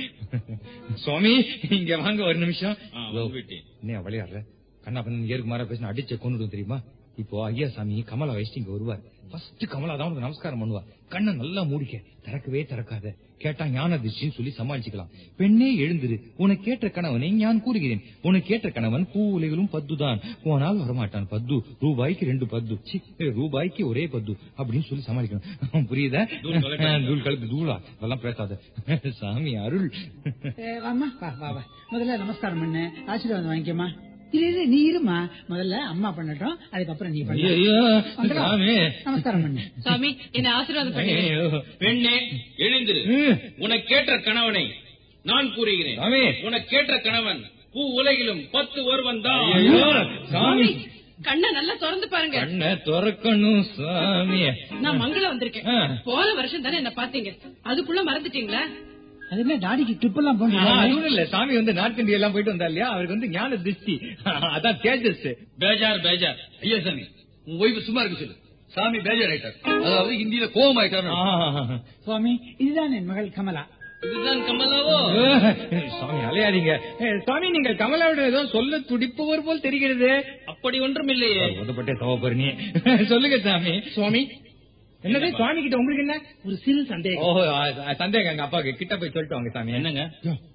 சுவாமி இங்க வாங்க ஒரு நிமிஷம். ஆ, வந்துவிட்டேன். என்ன விளையாடுற கண்ணா பண்ண ஏருக்கு மாற பேசின அடிச்ச கொண்டுடும் தெரியுமா? இப்போ ஐயா சாமி கமலா வயசு இங்க வருவார். ஃபர்ஸ்ட் கமலா தான் உனக்கு நமஸ்காரம் பண்ணுவா. கண்ணை நல்லா மூடிக்க. திறக்கவே திறக்காத. கேட்டா ஞான திருஷ்டின்னு சொல்லி சமாளிச்சுக்கலாம். பெண்ணே எழுந்திரு. உனக்கு கேட்ட கணவனை ஞான் கூறுகிறேன். உனக்கு கேட்ட கணவன் பூ உலைகளும் பத்துதான். போனால் வரமாட்டான் பத்து. ரூபாய்க்கு ரெண்டு பத்து. ரூபாய்க்கு ஒரே பத்து. அப்படின்னு சொல்லி சமாளிக்கணும். புரியுதா? தூள் கலப்பு. தூள் அதெல்லாம் பேசாத. சாமி அருள். முதல்ல நமஸ்காரம் பண்ணு. ஆசீர்வாதம் வாங்கிக்கமா இரு, நீ இருமா? முதல்ல அம்மா பண்ணட்டும் அதுக்கப்புறம் நீ பண்ணு. நமஸ்காரம் பண்ணு. சாமி என்ன ஆசீர்வாதம் ஐயோ. பெண்ணே எழுந்திரு. உனக்கு கேட்ட கணவனை நான் கூறுகிறேன். உனக்கு கேட்ட கணவன் பூ உலகிலும் பத்து ஒருவன் தான். சாமி. கண்ணை நல்லா திறந்து பாருங்க. கண்ணை திறக்கணும் சாமி. நான் மங்களம் வந்திருக்கேன். போன வருஷம் தானே என்ன பாத்தீங்க அதுக்குள்ள மறந்துட்டீங்களா? அது என்ன டாடிக்கு ட்ரிப் எல்லாம் ஆ, போனா அதுவும் இல்ல. சாமி வந்து நார்த் இந்தியா எல்லாம் போயிட்டு வந்தா இல்லையா? அவருக்கு வந்து ஞான திருஷ்டி. அதான் தேஜஸ். பேஜார் பேஜார். ஐயா சாமி உன் ஒய்ஃபு சும்மா இருக்க சொல்லு. சாமி பேஜர் ஆயிட்டார் அதாவது ஹிந்தியில கோபம் ஆயிட்டார். சுவாமி இதுதான் என் மகள் கமலா. இதுதான் கமலாவோ? சாமி அலையாதீங்க. ஏ, சாமி நீங்க கமலாவோட ஏதோ சொல்ல துடிப்பவர் போல் தெரிகிறது. அப்படி ஒன்றும் இல்லையே. உதப்பட்டே சவப்பரணி சொல்லுங்க சாமி. சுவாமி என்னது? சுவாமி கிட்ட உங்களுக்கு என்ன? ஒரு சிறு சந்தேகம். அ- சந்தேகம். எங்க அப்பாவுக்கு கிட்ட போய் சொல்லிட்டு வாங்க சாமி. என்னங்க?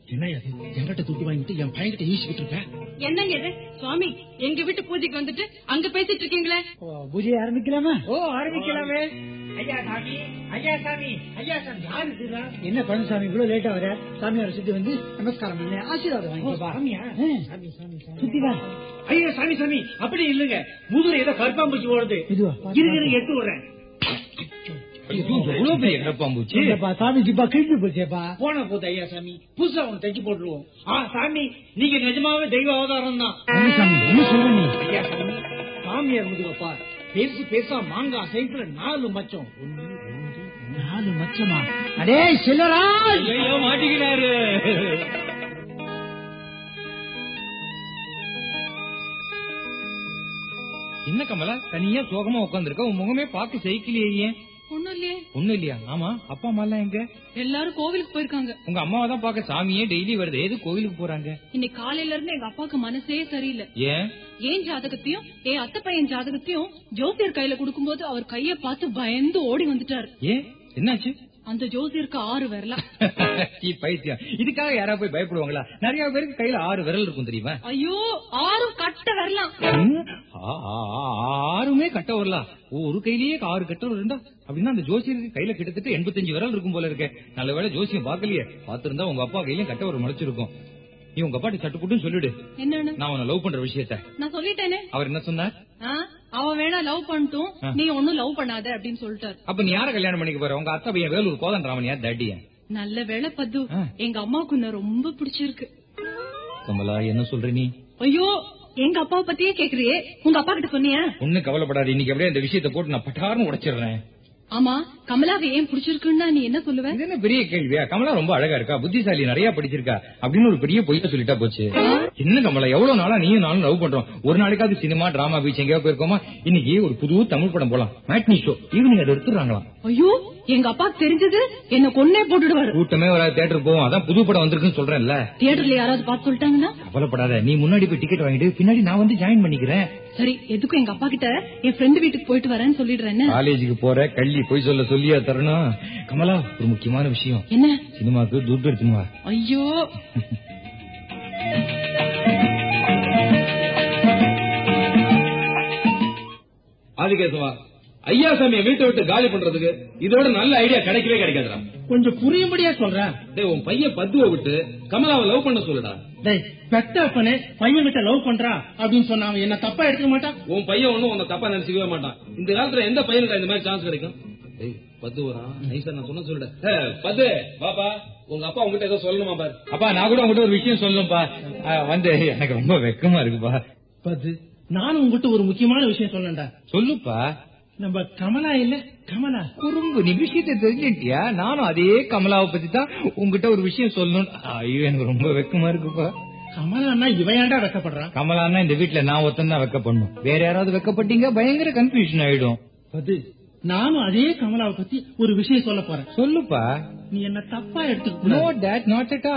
என்ன என்கிட்ட துட்டு வாங்கிட்டு என் பையன்கிட்ட ஈசிக்கிட்டு இருப்பேன் என்னங்க இது? சுவாமி எங்க வீட்டு பூஜைக்கு வந்துட்டு அங்க பேசிட்டு இருக்கீங்களே? ஓ, பூஜையை ஆரம்பிக்கலாமா? ஓ ஆரம்பிக்கலாமே. ஐயா சாமி ஐயா சாமி ஐயா சாமி யாரு? என்ன பழனிசாமி இவ்வளவு லேட்டா வர? சாமியார் சுத்தி வந்து நமஸ்காரம் பண்ணு. ஆசீர்வாதம் ஓ, வாங்கிக்கப்பா சாமியா? ஆ. சாமி சாமி சாமி. சுத்தி வா. ஐயா சாமி சாமி அப்படி இல்லைங்க. முதுகுல ஏதோ கற்பாம்பூச்சி ஓடுது இதுவா? இருங்க எடுத்து விடுறேன் எவ்வளவு பெரிய கரப்பாம்பூச்சி இல்லப்பா சாமி ஜிப்பா கிழிஞ்சு போச்சேப்பா போன போது ஐயா சாமி புதுசா ஒண்ணு தைச்சு போட்டுருவோம் ஆ சாமி நீங்க நிஜமாவே தெய்வ அவதாரம் தான் சாமி என்ன சொல்ற நீ ஐயா சாமி சாமியார் முதுகப்பா பெருசு பெருசா மாங்காய் சைஸ்ல நாலு மச்சம் ஒண்ணு ரெண்டு நாலு மச்சமா அடே சிலரா மாட்டிக்கிறாரு என்ன கமலா? தனியா சோகமா உட்காந்துருக்க உன் முகமே பார்க்க செய்யலையே ஏன் ஒண்ணும் இல்லையே. ஒண்ணும் இல்லையா? ஆமா. அப்பா அம்மா எல்லாம் எங்க? எல்லாரும் கோவிலுக்கு போயிருக்காங்க. உங்க அம்மாவை தான் பார்க்க சாமியே டெய்லி வருது. ஏது கோவிலுக்கு போறாங்க? இன்னைக்கு காலையில இருந்து எங்க அப்பாவுக்கு மனசே சரியில்லை. ஏன்? ஏன் ஜாதகத்தையும் என் அத்தை பையன் ஜாதகத்தையும் ஜோசியர் கையில கொடுக்கும்போது அவர் கைய பார்த்து பயந்து ஓடி வந்துட்டாரு. ஏன்? என்னாச்சு? அந்த ஜோசியருக்கு ஆறு வரலாம் சீ, பைத்தியம். இதுக்காக யாரா போய் பயப்படுவாங்களா? நிறைய பேருக்கு கையில ஆறு விரல் இருக்கும் தெரியுமா? ஐயோ ஆறும் கட்ட வரலாம் ஆறுமே கட்ட வரலாம் ஒரு கையிலேயே ஆறு கட்ட இருந்தா அப்படின்னா அந்த ஜோசியருக்கு கையில கிட்டத்தட்ட எண்பத்தஞ்சு விரல் இருக்கும் போல இருக்கே. நல்ல வேளை ஜோசியம் பாக்கலையே பாத்திருந்தா உங்க அப்பா கையிலயும் கட்ட ஒரு முளைச்சிருக்கும். நீ உங்க அப்பாட்டி சட்டு புட்டுன்னு சொல்லிடு. என்னன்னு? நான் அவனை லவ் பண்ற விஷயத்த. நான் சொல்லிட்டேனே. அவர் என்ன சொன்னார்? அவன் வேணா லவ் பண்ணட்டும். நீ ஒன்னும் லவ் பண்ணாத அப்படின்னு சொல்லிட்டாரு. அப்ப நீ யார கல்யாணம் பண்ணிக்க போற? உங்க அத்தா பையன் வேலூர் கோதன் ராமன் யார் தட்டிய நல்ல வேளை பத்து. எங்க அம்மாவுக்கு உன்னை ரொம்ப பிடிச்சிருக்கு. கமலா என்ன சொல்ற நீ? ஐயோ எங்க அப்பாவை பத்தியே கேக்குறியே. உங்க அப்பா கிட்ட சொன்னியா? ஒண்ணு கவலைப்படாது இன்னைக்கு அப்படியே இந்த விஷயத்தை போட்டு நான் பட்டாருன்னு உடைச்சிடுறேன். ஆமா கமலாவை ஏன் பிடிச்சிருக்குன்னா நீ என்ன சொல்லுவ? இது என்ன பெரிய கேள்வியா? கமலா ரொம்ப அழகா இருக்கா? புத்திசாலி நிறைய படிச்சிருக்கா? அப்படின்னு ஒரு பெரிய பொய்ய சொல்லிட்டா போச்சு. என்ன கமலா எவ்வளவு நாளா நீயும் நானும் லவ் பண்றோம்? ஒரு நாளைக்காவது சினிமா டிராமா பீச் எங்கேயா போயிருக்கோமா? இன்னைக்கு ஒரு புது தமிழ் படம் போலாம். மேட்னி ஷோ ஈவினிங் அதை எடுத்துறாங்களாம் ஐயோ எங்க அப்பா தெரிஞ்சது என்ன கொன்னே போட்டுடுவாரு. கூட்டமே வராது தேட்டருக்கு போவோம். அதான் புது படம் வந்திருக்குன்னு சொல்றேன்ல. தியேட்டர்ல யாராவது பார்த்து சொல்லிட்டாங்கன்னா? கவலைப்படாத. நீ முன்னாடி போய் டிக்கெட் வாங்கிட்டு பின்னாடி நான் வந்து ஜாயின் பண்ணிக்கிறேன். சரி எதுக்கும் எங்க அப்பா கிட்ட என் ஃப்ரெண்டு வீட்டுக்கு போயிட்டு வரேன்னு சொல்லிடுறேன் காலேஜுக்கு போற கள்ளி போய் சொல்ல சொல்லியா தரணும்? கமலா ஒரு முக்கியமான விஷயம். என்ன? சினிமாக்கு துட்டு எடுத்துன்னு வா. ஐயோ! ஆதிகேசவா ஐயா சாமியை வீட்டை விட்டு காலி பண்றதுக்கு இதோட நல்ல ஐடியா கிடைக்கவே கிடைக்காதுடா. கொஞ்சம் புரியும்படியா சொல்றேன். டேய் உன் பையன் பத்துவ விட்டு கமலாவை லவ் பண்ண சொல்லுடா. பெத்தப்பனே பையன் கிட்ட லவ் பண்றா அப்படின்னு சொன்னா அவன் என்ன தப்பா எடுத்துக்க மாட்டான்? உன் பையன் ஒண்ணும் உன்னை தப்பா நினைச்சுக்கவே மாட்டான். இந்த காலத்துல எந்த பையனுக்கு இந்த மாதிரி சான்ஸ் கிடைக்கும்? பத்து வரான். நைசா நான் சொன்ன சொல்லிட. பத்து. பாப்பா உங்க அப்பா உங்ககிட்ட ஏதோ சொல்லணுமா பாரு. அப்பா நான் கூட உங்ககிட்ட ஒரு விஷயம் சொல்லணும்ப்பா ஆ, வந்து எனக்கு ரொம்ப வெக்கமா இருக்குப்பா. பத்து. நானும் உங்ககிட்ட ஒரு முக்கியமான விஷயம் சொன்னேன்டா சொல்லுப்பா. நம்ம கமலா இல்ல கமலா. குறும்பு நீ விஷயத்தை தெரிஞ்சுட்டியா நானும் அதே கமலாவை பத்தி தான் உங்ககிட்ட ஒரு விஷயம் சொல்லணும் ஐயோ எனக்கு ரொம்ப வெக்கமா இருக்குப்பா. கமலான்னா இவன் ஏன்டா வெக்கப்படுறான் கமலான்னா இந்த வீட்டுல நான் ஒருத்தன் தான் வெக்கப்படணும். வேற யாராவது வெக்கப்பட்டீங்க பயங்கர கன்ஃபியூஷன் ஆயிடும். பது நானும் அதே கமலாவை பத்தி ஒரு விஷயம் சொல்ல போறேன். சொல்லுப்பா. நீ என்ன தப்பா எடுத்துக்க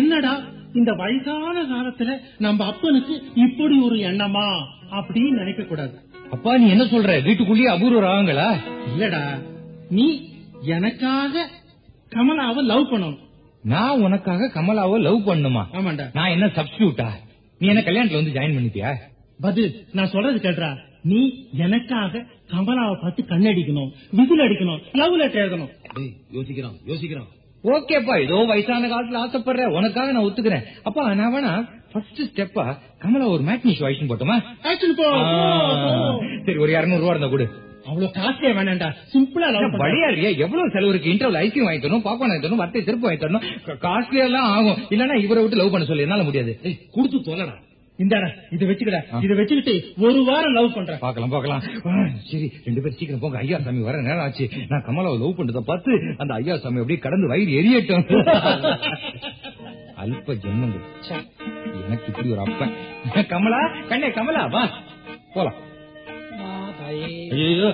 என்னடா இந்த வயசான காலத்துல நம்ம அப்பனுக்கு இப்படி ஒரு எண்ணமா அப்படின்னு நினைக்க கூடாது. அப்பா நீ என்ன சொல்ற? வீட்டுக்குள்ளேயே அபூர்வ ராகங்களா? இல்லடா. நீ எனக்காக கமலாவை லவ் பண்ணணும். நான் உனக்காக கமலாவை லவ் பண்ணுமா? ஆமாண்டா. நான் என்ன சப்ஸ்டியூட்டா நீ என்ன கல்யாணத்துல வந்து ஜாயின் பண்ணிப்பியா பதில் நான் சொல்றது கேட்டுறா நீ எனக்காக கமலாவை பார்த்து கண்ணடிக்கணும் விசில் அடிக்கணும் லவ் லெட்டர் எழுதணும். டேய் யோசிக்கிறான் யோசிக்கிறான். ஓகேப்பா ஏதோ வயசான காலத்துல ஆசைப்படுற உனக்காக நான் ஒத்துக்கிறேன். அப்பா நான் வேணா ஃபர்ஸ்ட் ஸ்டெப்பா கமலா ஒரு மேட்னி ஷோ போட்டோமா? ஆ, சரி ஒரு இருநூறு ரூபா இருந்தா கொடு. அவ்வளவு காஸ்ட்லியா வேணாம்டா. சிம்பிளா வழியா இல்லையா. எவ்வளவு செலவு இருக்கு? இன்டர்வல் ஐஸ்கிரீம் வாங்கி தரணும் பாப்பான் வாங்கி தரணும் வர்த்தை செருப்பு வாங்கி தரணும். காஸ்ட்லியா எல்லாம் ஆகும். இல்லன்னா இவரை விட்டு லவ் பண்ண சொல்லி. என்னால முடியாது. டேய் கொடுத்து தொலைடா. இந்தாடா இதை வச்சுக்கடா. இதை வச்சுக்கிட்டு ஒரு வாரம் லவ் பண்றேன். பாக்கலாம் பாக்கலாம் சரி ரெண்டு பேரும் சீக்கிரம் போங்க. ஐயா சாமி வர நேரம் ஆச்சு. நான் கமலாவை லவ் பண்றத பார்த்து அந்த ஐயா சாமி அப்படியே கடந்து வயிறு எரியட்டும். அல்ப ஜென்மங்கள். எனக்கு இப்படி ஒரு அப்பன். கமலா கண்ணே கமலா வா. போலாம். ஐயோ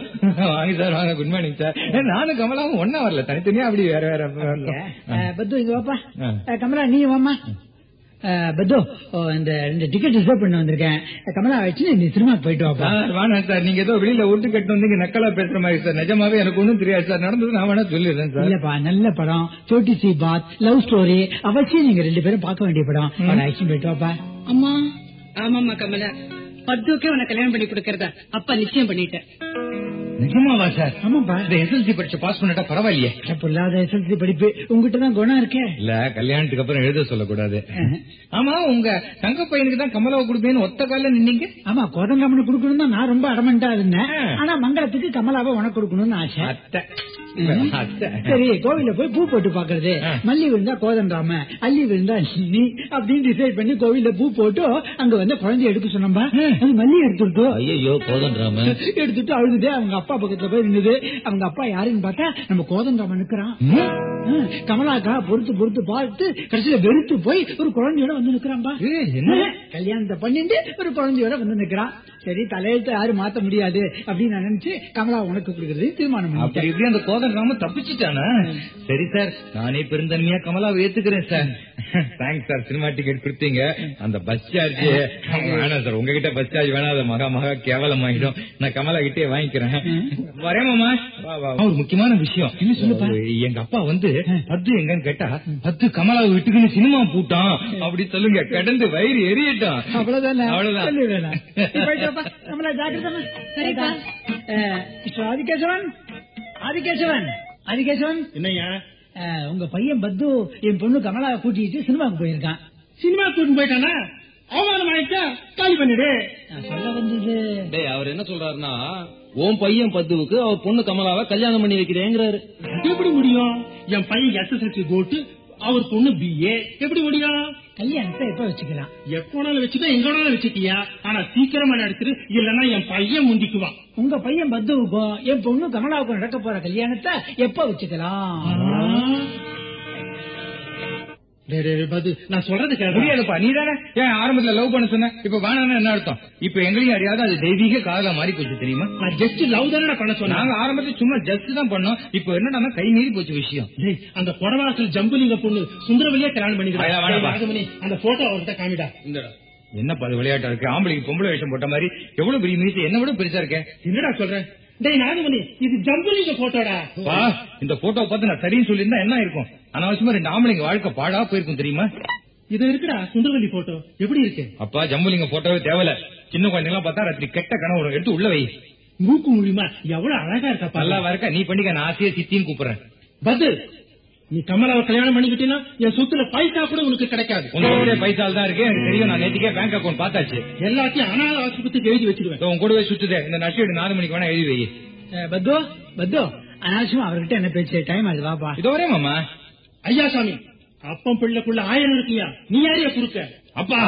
வாங்க சார் வாங்க. குட் மார்னிங் சார் நானும் கமலாவும் ஒன்னா வரல. தனித்தனியா அப்படி வேற வேற. பத்து இங்க வாப்பா. கமலா நீ வாமா பத்து. ஓ, இந்த டிக்கெட் ரிசர்வ் பண்ண வந்திருக்கேன். கமலா வச்சு நீ சினிமா போயிட்டு வாப்பா. சார் நீங்க ஏதோ வெளியில ஒட்டு கட்டு வந்தீங்க நக்கலா பேசுற மாதிரி சார். நிஜமாவே எனக்கு ஒண்ணும் தெரியாது சார். நடந்தது நான் வேணா சொல்லிடுறேன் சார். இல்லப்பா நல்ல படம். Chhoti Si Baat love story. அவசியம் நீங்க ரெண்டு பேரும் பார்க்க வேண்டிய படம். ஆக்ஷன் போயிட்டு வாப்பா. அம்மா. ஆமாம்மா கமலா. பத்துக்கே உனக்கு கல்யாணம் பண்ணி கொடுக்கறதா? அப்பா நிச்சயம் பண்ணிட்டேன் நிஜமாவா சார்? ஆமாப்பா. இந்த எஸ்எல்சி பரீட்சை பாஸ் பண்ணிட்டா பரவாயில்லையே. பொல்லாத எஸ்எல்சி படிப்பு. உங்ககிட்ட தான் குணம் இருக்கே. இல்ல கல்யாணத்துக்கு அப்புறம் எழுத சொல்லக்கூடாது. ஆமா உங்க தங்க பையனுக்கு தான் கமலாவை கொடுப்பேன்னு ஒத்த கால நின்னீங்க? ஆமா கோதங்கம்மனு கொடுக்கணும் நான் ரொம்ப அடமெண்டா இருந்தேன். ஆனா மங்களத்துக்கு கமலாவை உனக்கு கொடுக்கணும்னு ஆசை. சரி கோவில போய் பூ போட்டு பாக்குறது. மல்லி விழுந்தா கோதண்டாம அள்ளி விழுந்தா நீ அப்படின்னு டிசைட் பண்ணி கோவில்ல பூ போட்டு அங்க வந்து குழந்தைய எடுக்க சொன்னோம்பா. அது மல்லி எடுத்துட்டு ஐயோ கோதன்றாம எடுத்துட்டு அழுதுட்டு அவங்க அப்பா பக்கத்துல போய் இருந்தது அவங்க அப்பா யாருன்னு பார்த்தா நம்ம கோதண்டாம நிக்கிறான். கமலாக்கா பொறுத்து பொறுத்து பார்த்து கடைசியில வெறுத்து போய் ஒரு குழந்தையோட வந்து நிக்கிறான்பா? கல்யாணத்தை பண்ணிட்டு ஒரு குழந்தையோட வந்து நிக்கிறான். சரி தலையெழுத்து யாரும் மாத்த முடியாது அப்படின்னு நான் நினைச்சு கமலா உனக்கு கொடுக்கறது தீர்மானம் அப்படி இப்படி அந்த கோதன் ராம தப்பிச்சுட்டானா? சரி சார் நானே பெருந்தன்மையா கமலாவை ஏத்துக்கிறேன் sir. Thanks sir cinema ticket கொடுத்தீங்க. அந்த பஸ் சார்ஜ் வேணாம் சார் உங்ககிட்ட பஸ் சார்ஜ் வேணாம். அது மகா மகா கேவலம் ஆகிடும் நான் கமலா கிட்டே வாங்கிக்கிறேன். வரேன் மாமா. வா, வா. ஒரு முக்கியமான விஷயம். எங்க அப்பா வந்து பத்து எங்கன்னு கேட்டா பத்து கமலாவை விட்டுக்குன்னு சினிமா பூட்டான். அப்படி சொல்லுங்க கடந்து வயிறு எரியட்டும். அவ்வளவுதானே? அவ்வளவுதான். சரிப்பா. மிஸ்டர் ஆதிகேசவன்? ஆதிகேசவன் ஆதிகேசவன். உங்க பையன் பத்து என் பொண்ணு கமலாவை கூட்டிட்டு சினிமாவுக்கு போயிருக்கான். சினிமா கூட்டிட்டு போயிட்டானா? அவமானம் ஆயிட்டா காலி பண்ணிடு. நான் சொல்ல வந்தது டேய் அவர் என்ன சொல்றாருன்னா உன் பையன் பத்துவுக்கு அவர் பொண்ணு கமலாவை கல்யாணம் பண்ணி வைக்கிறேங்கிறாரு. எப்படி முடியும்? என் பையன் எஸ்எஸ்எல்சி போட்டு அவர் பொண்ணு பிஏ எப்படி முடியும்? கல்யாணத்தை எப்ப வச்சுக்கலாம். எப்போனாலும் வச்சுக்கோ எங்க வேணாலும் வச்சுக்கியா ஆனா சீக்கிரமா நடத்துரு இல்லன்னா என் பையன் முந்திக்குவான் உங்க பையன் பத்துவுக்கும் என் பொண்ணு கமலாவுக்கும் நடக்க போற கல்யாணத்தை எப்ப வச்சுக்கலாம்? நான் சொல்றது முடியாதுப்பா நீ தானே ஏன் ஆரம்பத்துல லவ் பண்ண சொன்ன? இப்ப வேணாம்னு என்ன அர்த்தம்? இப்ப எங்களையும் அறியாத அது தெய்வீக காதலா மாறி போச்சு தெரியுமா? நான் ஜஸ்ட் லவ் தானே பண்ண சொன்னேன். நாங்க ஆரம்பத்துல சும்மா ஜஸ்ட் தான் பண்ணோம். இப்ப என்னடா கை மீறி போச்சு விஷயம். டேய், அந்த புடவாசல் ஜம்புலிங்க பொண்ணு சுந்தரவலியா கல்யாணம் வேணாம், பண்ணிக்கிறேன் அந்த போட்டோ அவர்கிட்ட காமிடா. இந்தடா. என்னப்பா அது விளையாட்டா இருக்கு? ஆம்பளைக்கு பொம்பளை வேஷம் போட்ட மாதிரி எவ்வளவு பெரிய மீசை? என்ன விட பெருசா இருக்கேன் என்னடா சொல்றேன் டேய் நாகமணி இது ஜம்புலிங்க போட்டோடா இந்த போட்டோ பார்த்து நான் சரின்னு சொல்லியிருந்தா என்ன இருக்கும் அனாவசியமா ரெண்டு ஆம்பளைங்க வாழ்க்கை பாடா போயிருக்கும் தெரியுமா? இது இருக்குடா சுந்தரவல்லி போட்டோ எப்படி இருக்கு? அப்பா ஜம்புலிங்க போட்டோவே தேவையில்ல. சின்ன குழந்தைங்க பார்த்தா ராத்திரி கெட்ட கனவு. எடுத்து உள்ள வை. மூக்கு மூலியமா எவ்வளவு அழகா இருக்கா நல்லா இருக்க? நீ பண்ணிக்க நான் ஆசையா சித்தின்னு கூப்பிடுறேன். பத்து நீ கமலாவை கல்யாணம் பண்ணிக்கிட்டீங்கன்னா என் சொத்துல பைசா கூட உனக்கு கிடைக்காது. உன் கூட பைசால் தான் இருக்கு. எனக்கு தெரியும் நான் நேற்றுக்கே பேங்க் அக்கௌண்ட் பார்த்தாச்சு. எல்லாத்தையும் அனாத ஆஸ்பத்திரிக்கு எழுதி வச்சிருவேன். உன் கூடவே சுத்துதே. இந்த நஷ்டம் நாலு மணிக்கு வேணா எழுதி வை. பத்து? பத்து? அனாவசியமா அவர்கிட்ட என்ன பேச்சு? டைம் அது வாப்பா. இதோ வரேன் மாமா. ஐயா சாமி அப்பம் பிள்ளைக்குள்ள ஆயிரம் இருக்கியா? நீ யாரையா குறுக்க? அப்பா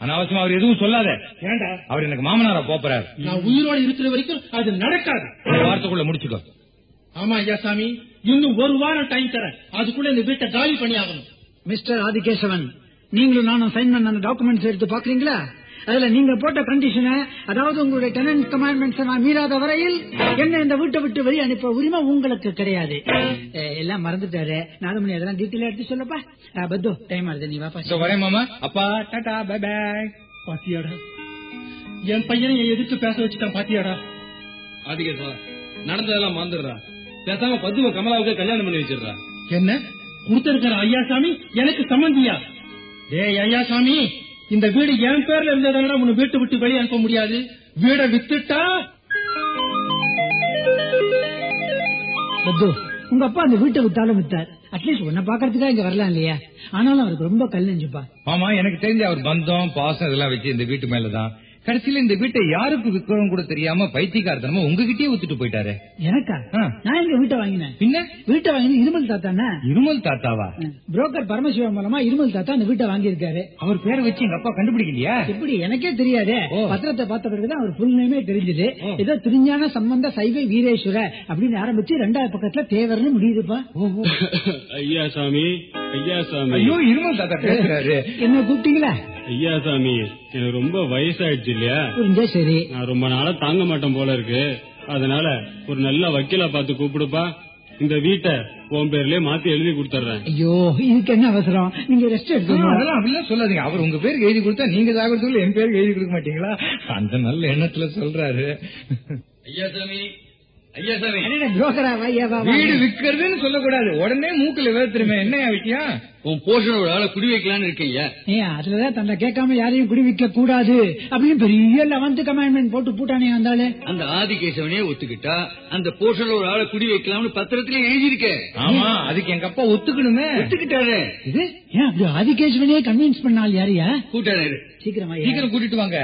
அனாவசியமா அவர் எதுவும் சொல்லாத. ஏண்டா? அவர் எனக்கு மாமனாரா போறாரு நான் உயிரோட இருக்கிற வரைக்கும் அது நடக்காது. வாரத்துக்குள்ள முடிச்சுக்கோ. ஆமா ஐயா சாமி இன்னும் ஒரு வாரம் டைம் தரேன். அதுக்குள்ள இந்த வீட்டை காலி பண்ணி ஆகணும் மிஸ்டர் ஆதிகேசவன் நீங்களும் நானும் சைன் பண்ண அந்த டாக்குமெண்ட்ஸ் எடுத்து பாக்குறீங்களா அதுல நீங்க போட்ட கண்டிஷனை அதாவது உங்களுடைய டெனன்ட் கமாண்ட்மெண்ட்ஸ் நான் மீறாத வரையில் என்ன இந்த வீட்டை விட்டு வெளியே அனுப்ப உரிமை உங்களுக்கு கிடையாது. எல்லாம் மறந்துட்டாரு. நாலுமணி அதெல்லாம் டீட்டெயில் எடுத்து சொல்லப்பா. பத்து டைம் ஆகுது. நீ வாப்பா வரேன் மாமா. அப்பா டாடா பை பாய் பாத்தியாடா. என் பையனை என் எதிர்த்து பேச வச்சுட்டான் பாத்தியாடா. ஆதிகேசா நடந்ததெல்லாம் மறந்துடுறா. பேசாம பத்துவ கமலாவுக்கு கல்யாணம் பண்ணி வச்சிடுறா. என்ன? கொடுத்திருக்கிற ஐயா சாமி எனக்கு சம்மந்தியா? டேய் ஐயா சாமி. இந்த வீடு என் பேர்ல இருந்ததெல்லாம் உன்னை வீட்டு விட்டு வெளியே அனுப்ப முடியாது. வீடை வித்துட்டா? பத்து உங்க அப்பா அந்த வீட்டை வித்தாலும் வித்தார். அட்லீஸ்ட் உன்னை பாக்குறதுக்கா இங்க வரலாம் இல்லையா? ஆனாலும் அவருக்கு ரொம்ப கல் நெஞ்சுப்பா. மாமா எனக்கு தெரிஞ்ச அவர் பந்தம் பாசம் இதெல்லாம் வச்சு இந்த வீட்டு மேலதான் கடைசியில இந்த வீட்டை யாருக்கு விக்கிறோம் கூட தெரியாம பைத்தியக்காரத்தனமா உங்ககிட்டயே வித்துட்டு போயிட்டாரு. எனக்கா. நான் எங்க வீட்டை வாங்கினேன். பின்ன? வீட்டை வாங்கினது இருமல் தாத்தானே இருமல் தாத்தாவா? புரோக்கர் பரமசிவம் மூலமா இருமல் தாத்தா அந்த வீட்டை வாங்கியிருக்காரு. அவர் பேரை வச்சு எங்க அப்பா கண்டுபிடிக்கலையா? எப்படி? எனக்கே தெரியாதே. ஓ. பத்திரத்தை பார்த்த பிறகுதான் அவர் ஃபுல் நேமே தெரிஞ்சது. ஏதோ திருஞான சம்பந்த சைவை வீரேஸ்வர அப்படின்னு ஆரம்பிச்சு ரெண்டாவது பக்கத்துல தேவர்னு முடியுதுப்பா. ஐயா சாமி ஐயா சாமி. ஐயோ இருமல் தாத்தா பேசுறாரு. என்ன கூப்பிட்டீங்களா? ஐயா சாமி எனக்கு ரொம்ப வயசாயிடுச்சு இல்லையா? புரிஞ்சா சரி. நான் ரொம்ப நாளா தாங்க மாட்டேன் போல இருக்கு. அதனால ஒரு நல்ல வக்கீலா பார்த்து கூப்பிடுப்பா. இந்த வீட்டை உன் பேர்லயே மாத்தி எழுதி கொடுத்துறேன் ஐயோ இதுக்கு என்ன அவசரம்? நீங்க ரெஸ்ட் அதெல்லாம் அப்படிலாம் சொல்லாதீங்க. அவர் உங்க பேருக்கு எழுதி கொடுத்தா நீங்க சாகிறதுக்குள்ள என் பேருக்கு எழுதி கொடுக்க மாட்டீங்களா? அந்த நல்ல எண்ணத்துல சொல்றாரு. ஐயா சாமி வீடு விக்கிறதுன்னு சொல்லக்கூடாது. உடனே மூக்குல வேத்துருமே என்னையா விஷயம் உன் போர்ஷன் ஒரு ஆளை குடி வைக்கலான்னு இருக்கீங்க. அதுலதான் தன்னை கேட்காம யாரையும் குடிவிக்க கூடாது அப்படின்னு பெரிய லெவன்த் கமாண்ட்மெண்ட் போட்டு பூட்டானே வந்தாலே அந்த ஆதிகேசவனே ஒத்துக்கிட்டா அந்த போர்ஷன்ல ஒரு ஆளை குடி வைக்கலாம்னு பத்திரத்திலே எழுதியிருக்க. ஆமா அதுக்கு எங்க அப்பா ஒத்துக்கணுமே. ஒத்துக்கிட்டாரு. இது? ஏன் அப்படி ஆதிகேஸ்வரனே கன்வின்ஸ் பண்ணால் யாரையா? கூட்டாரு சீக்கிரமா சீக்கிரம் கூட்டிட்டு வாங்க.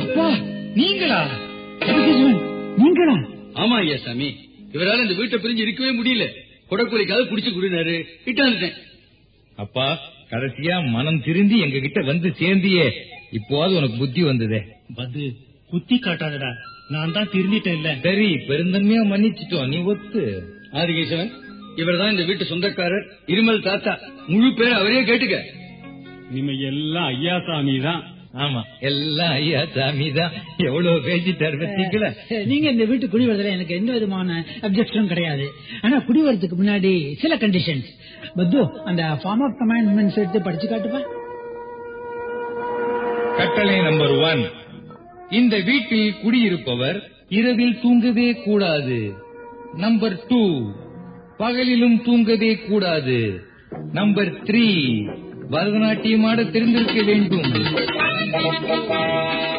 அப்பா நீங்களா? நீங்களா? ஆமா ஐயா சாமி. இவரால இந்த வீட்டை பிரிஞ்சு இருக்கவே முடியல. கொடக்குலைக்காக குடிச்சு குடினாரு. இட்டாந்துட்டேன். அப்பா கடைசியா மனம் திருந்தி எங்க கிட்ட வந்து சேர்ந்தியே. இப்போது உனக்கு புத்தி வந்ததே. பத்து குத்தி காட்டாதடா. நான் தான் திருந்திட்டேன் இல்ல சரி பெருந்தன்மையா மன்னிச்சிட்டோம் நீ ஒத்து. ஆதிகேசவன் இவர்தான் இந்த வீட்டு சொந்தக்காரர் இருமல் தாத்தா. முழு பேர் அவரே கேட்டுக்க. இனிமே எல்லாம் ஐயாசாமி தான் ஆமா. எல்லாம் ஐயா சாமி தான். எவ்வளவு பேசிட்டாரு பத்தீங்களா? நீங்க இந்த வீட்டு குடி வரதுல எனக்கு எந்த விதமான அப்செக்ஷனும் கிடையாது. ஆனா குடி வரதுக்கு முன்னாடி சில கண்டிஷன்ஸ் பத்து அந்த ஃபார்ம் ஆஃப் கமாண்ட்மெண்ட்ஸ் எடுத்து படிச்சு காட்டுப்பா. கட்டளை நம்பர் ஒன் இந்த வீட்டில் குடியிருப்பவர் இரவில் தூங்கவே கூடாது. நம்பர் டூ பகலிலும் தூங்கவே கூடாது. நம்பர் த்ரீ பரதநாட்டியமாட தெரிந்திருக்க வேண்டும். Thank you.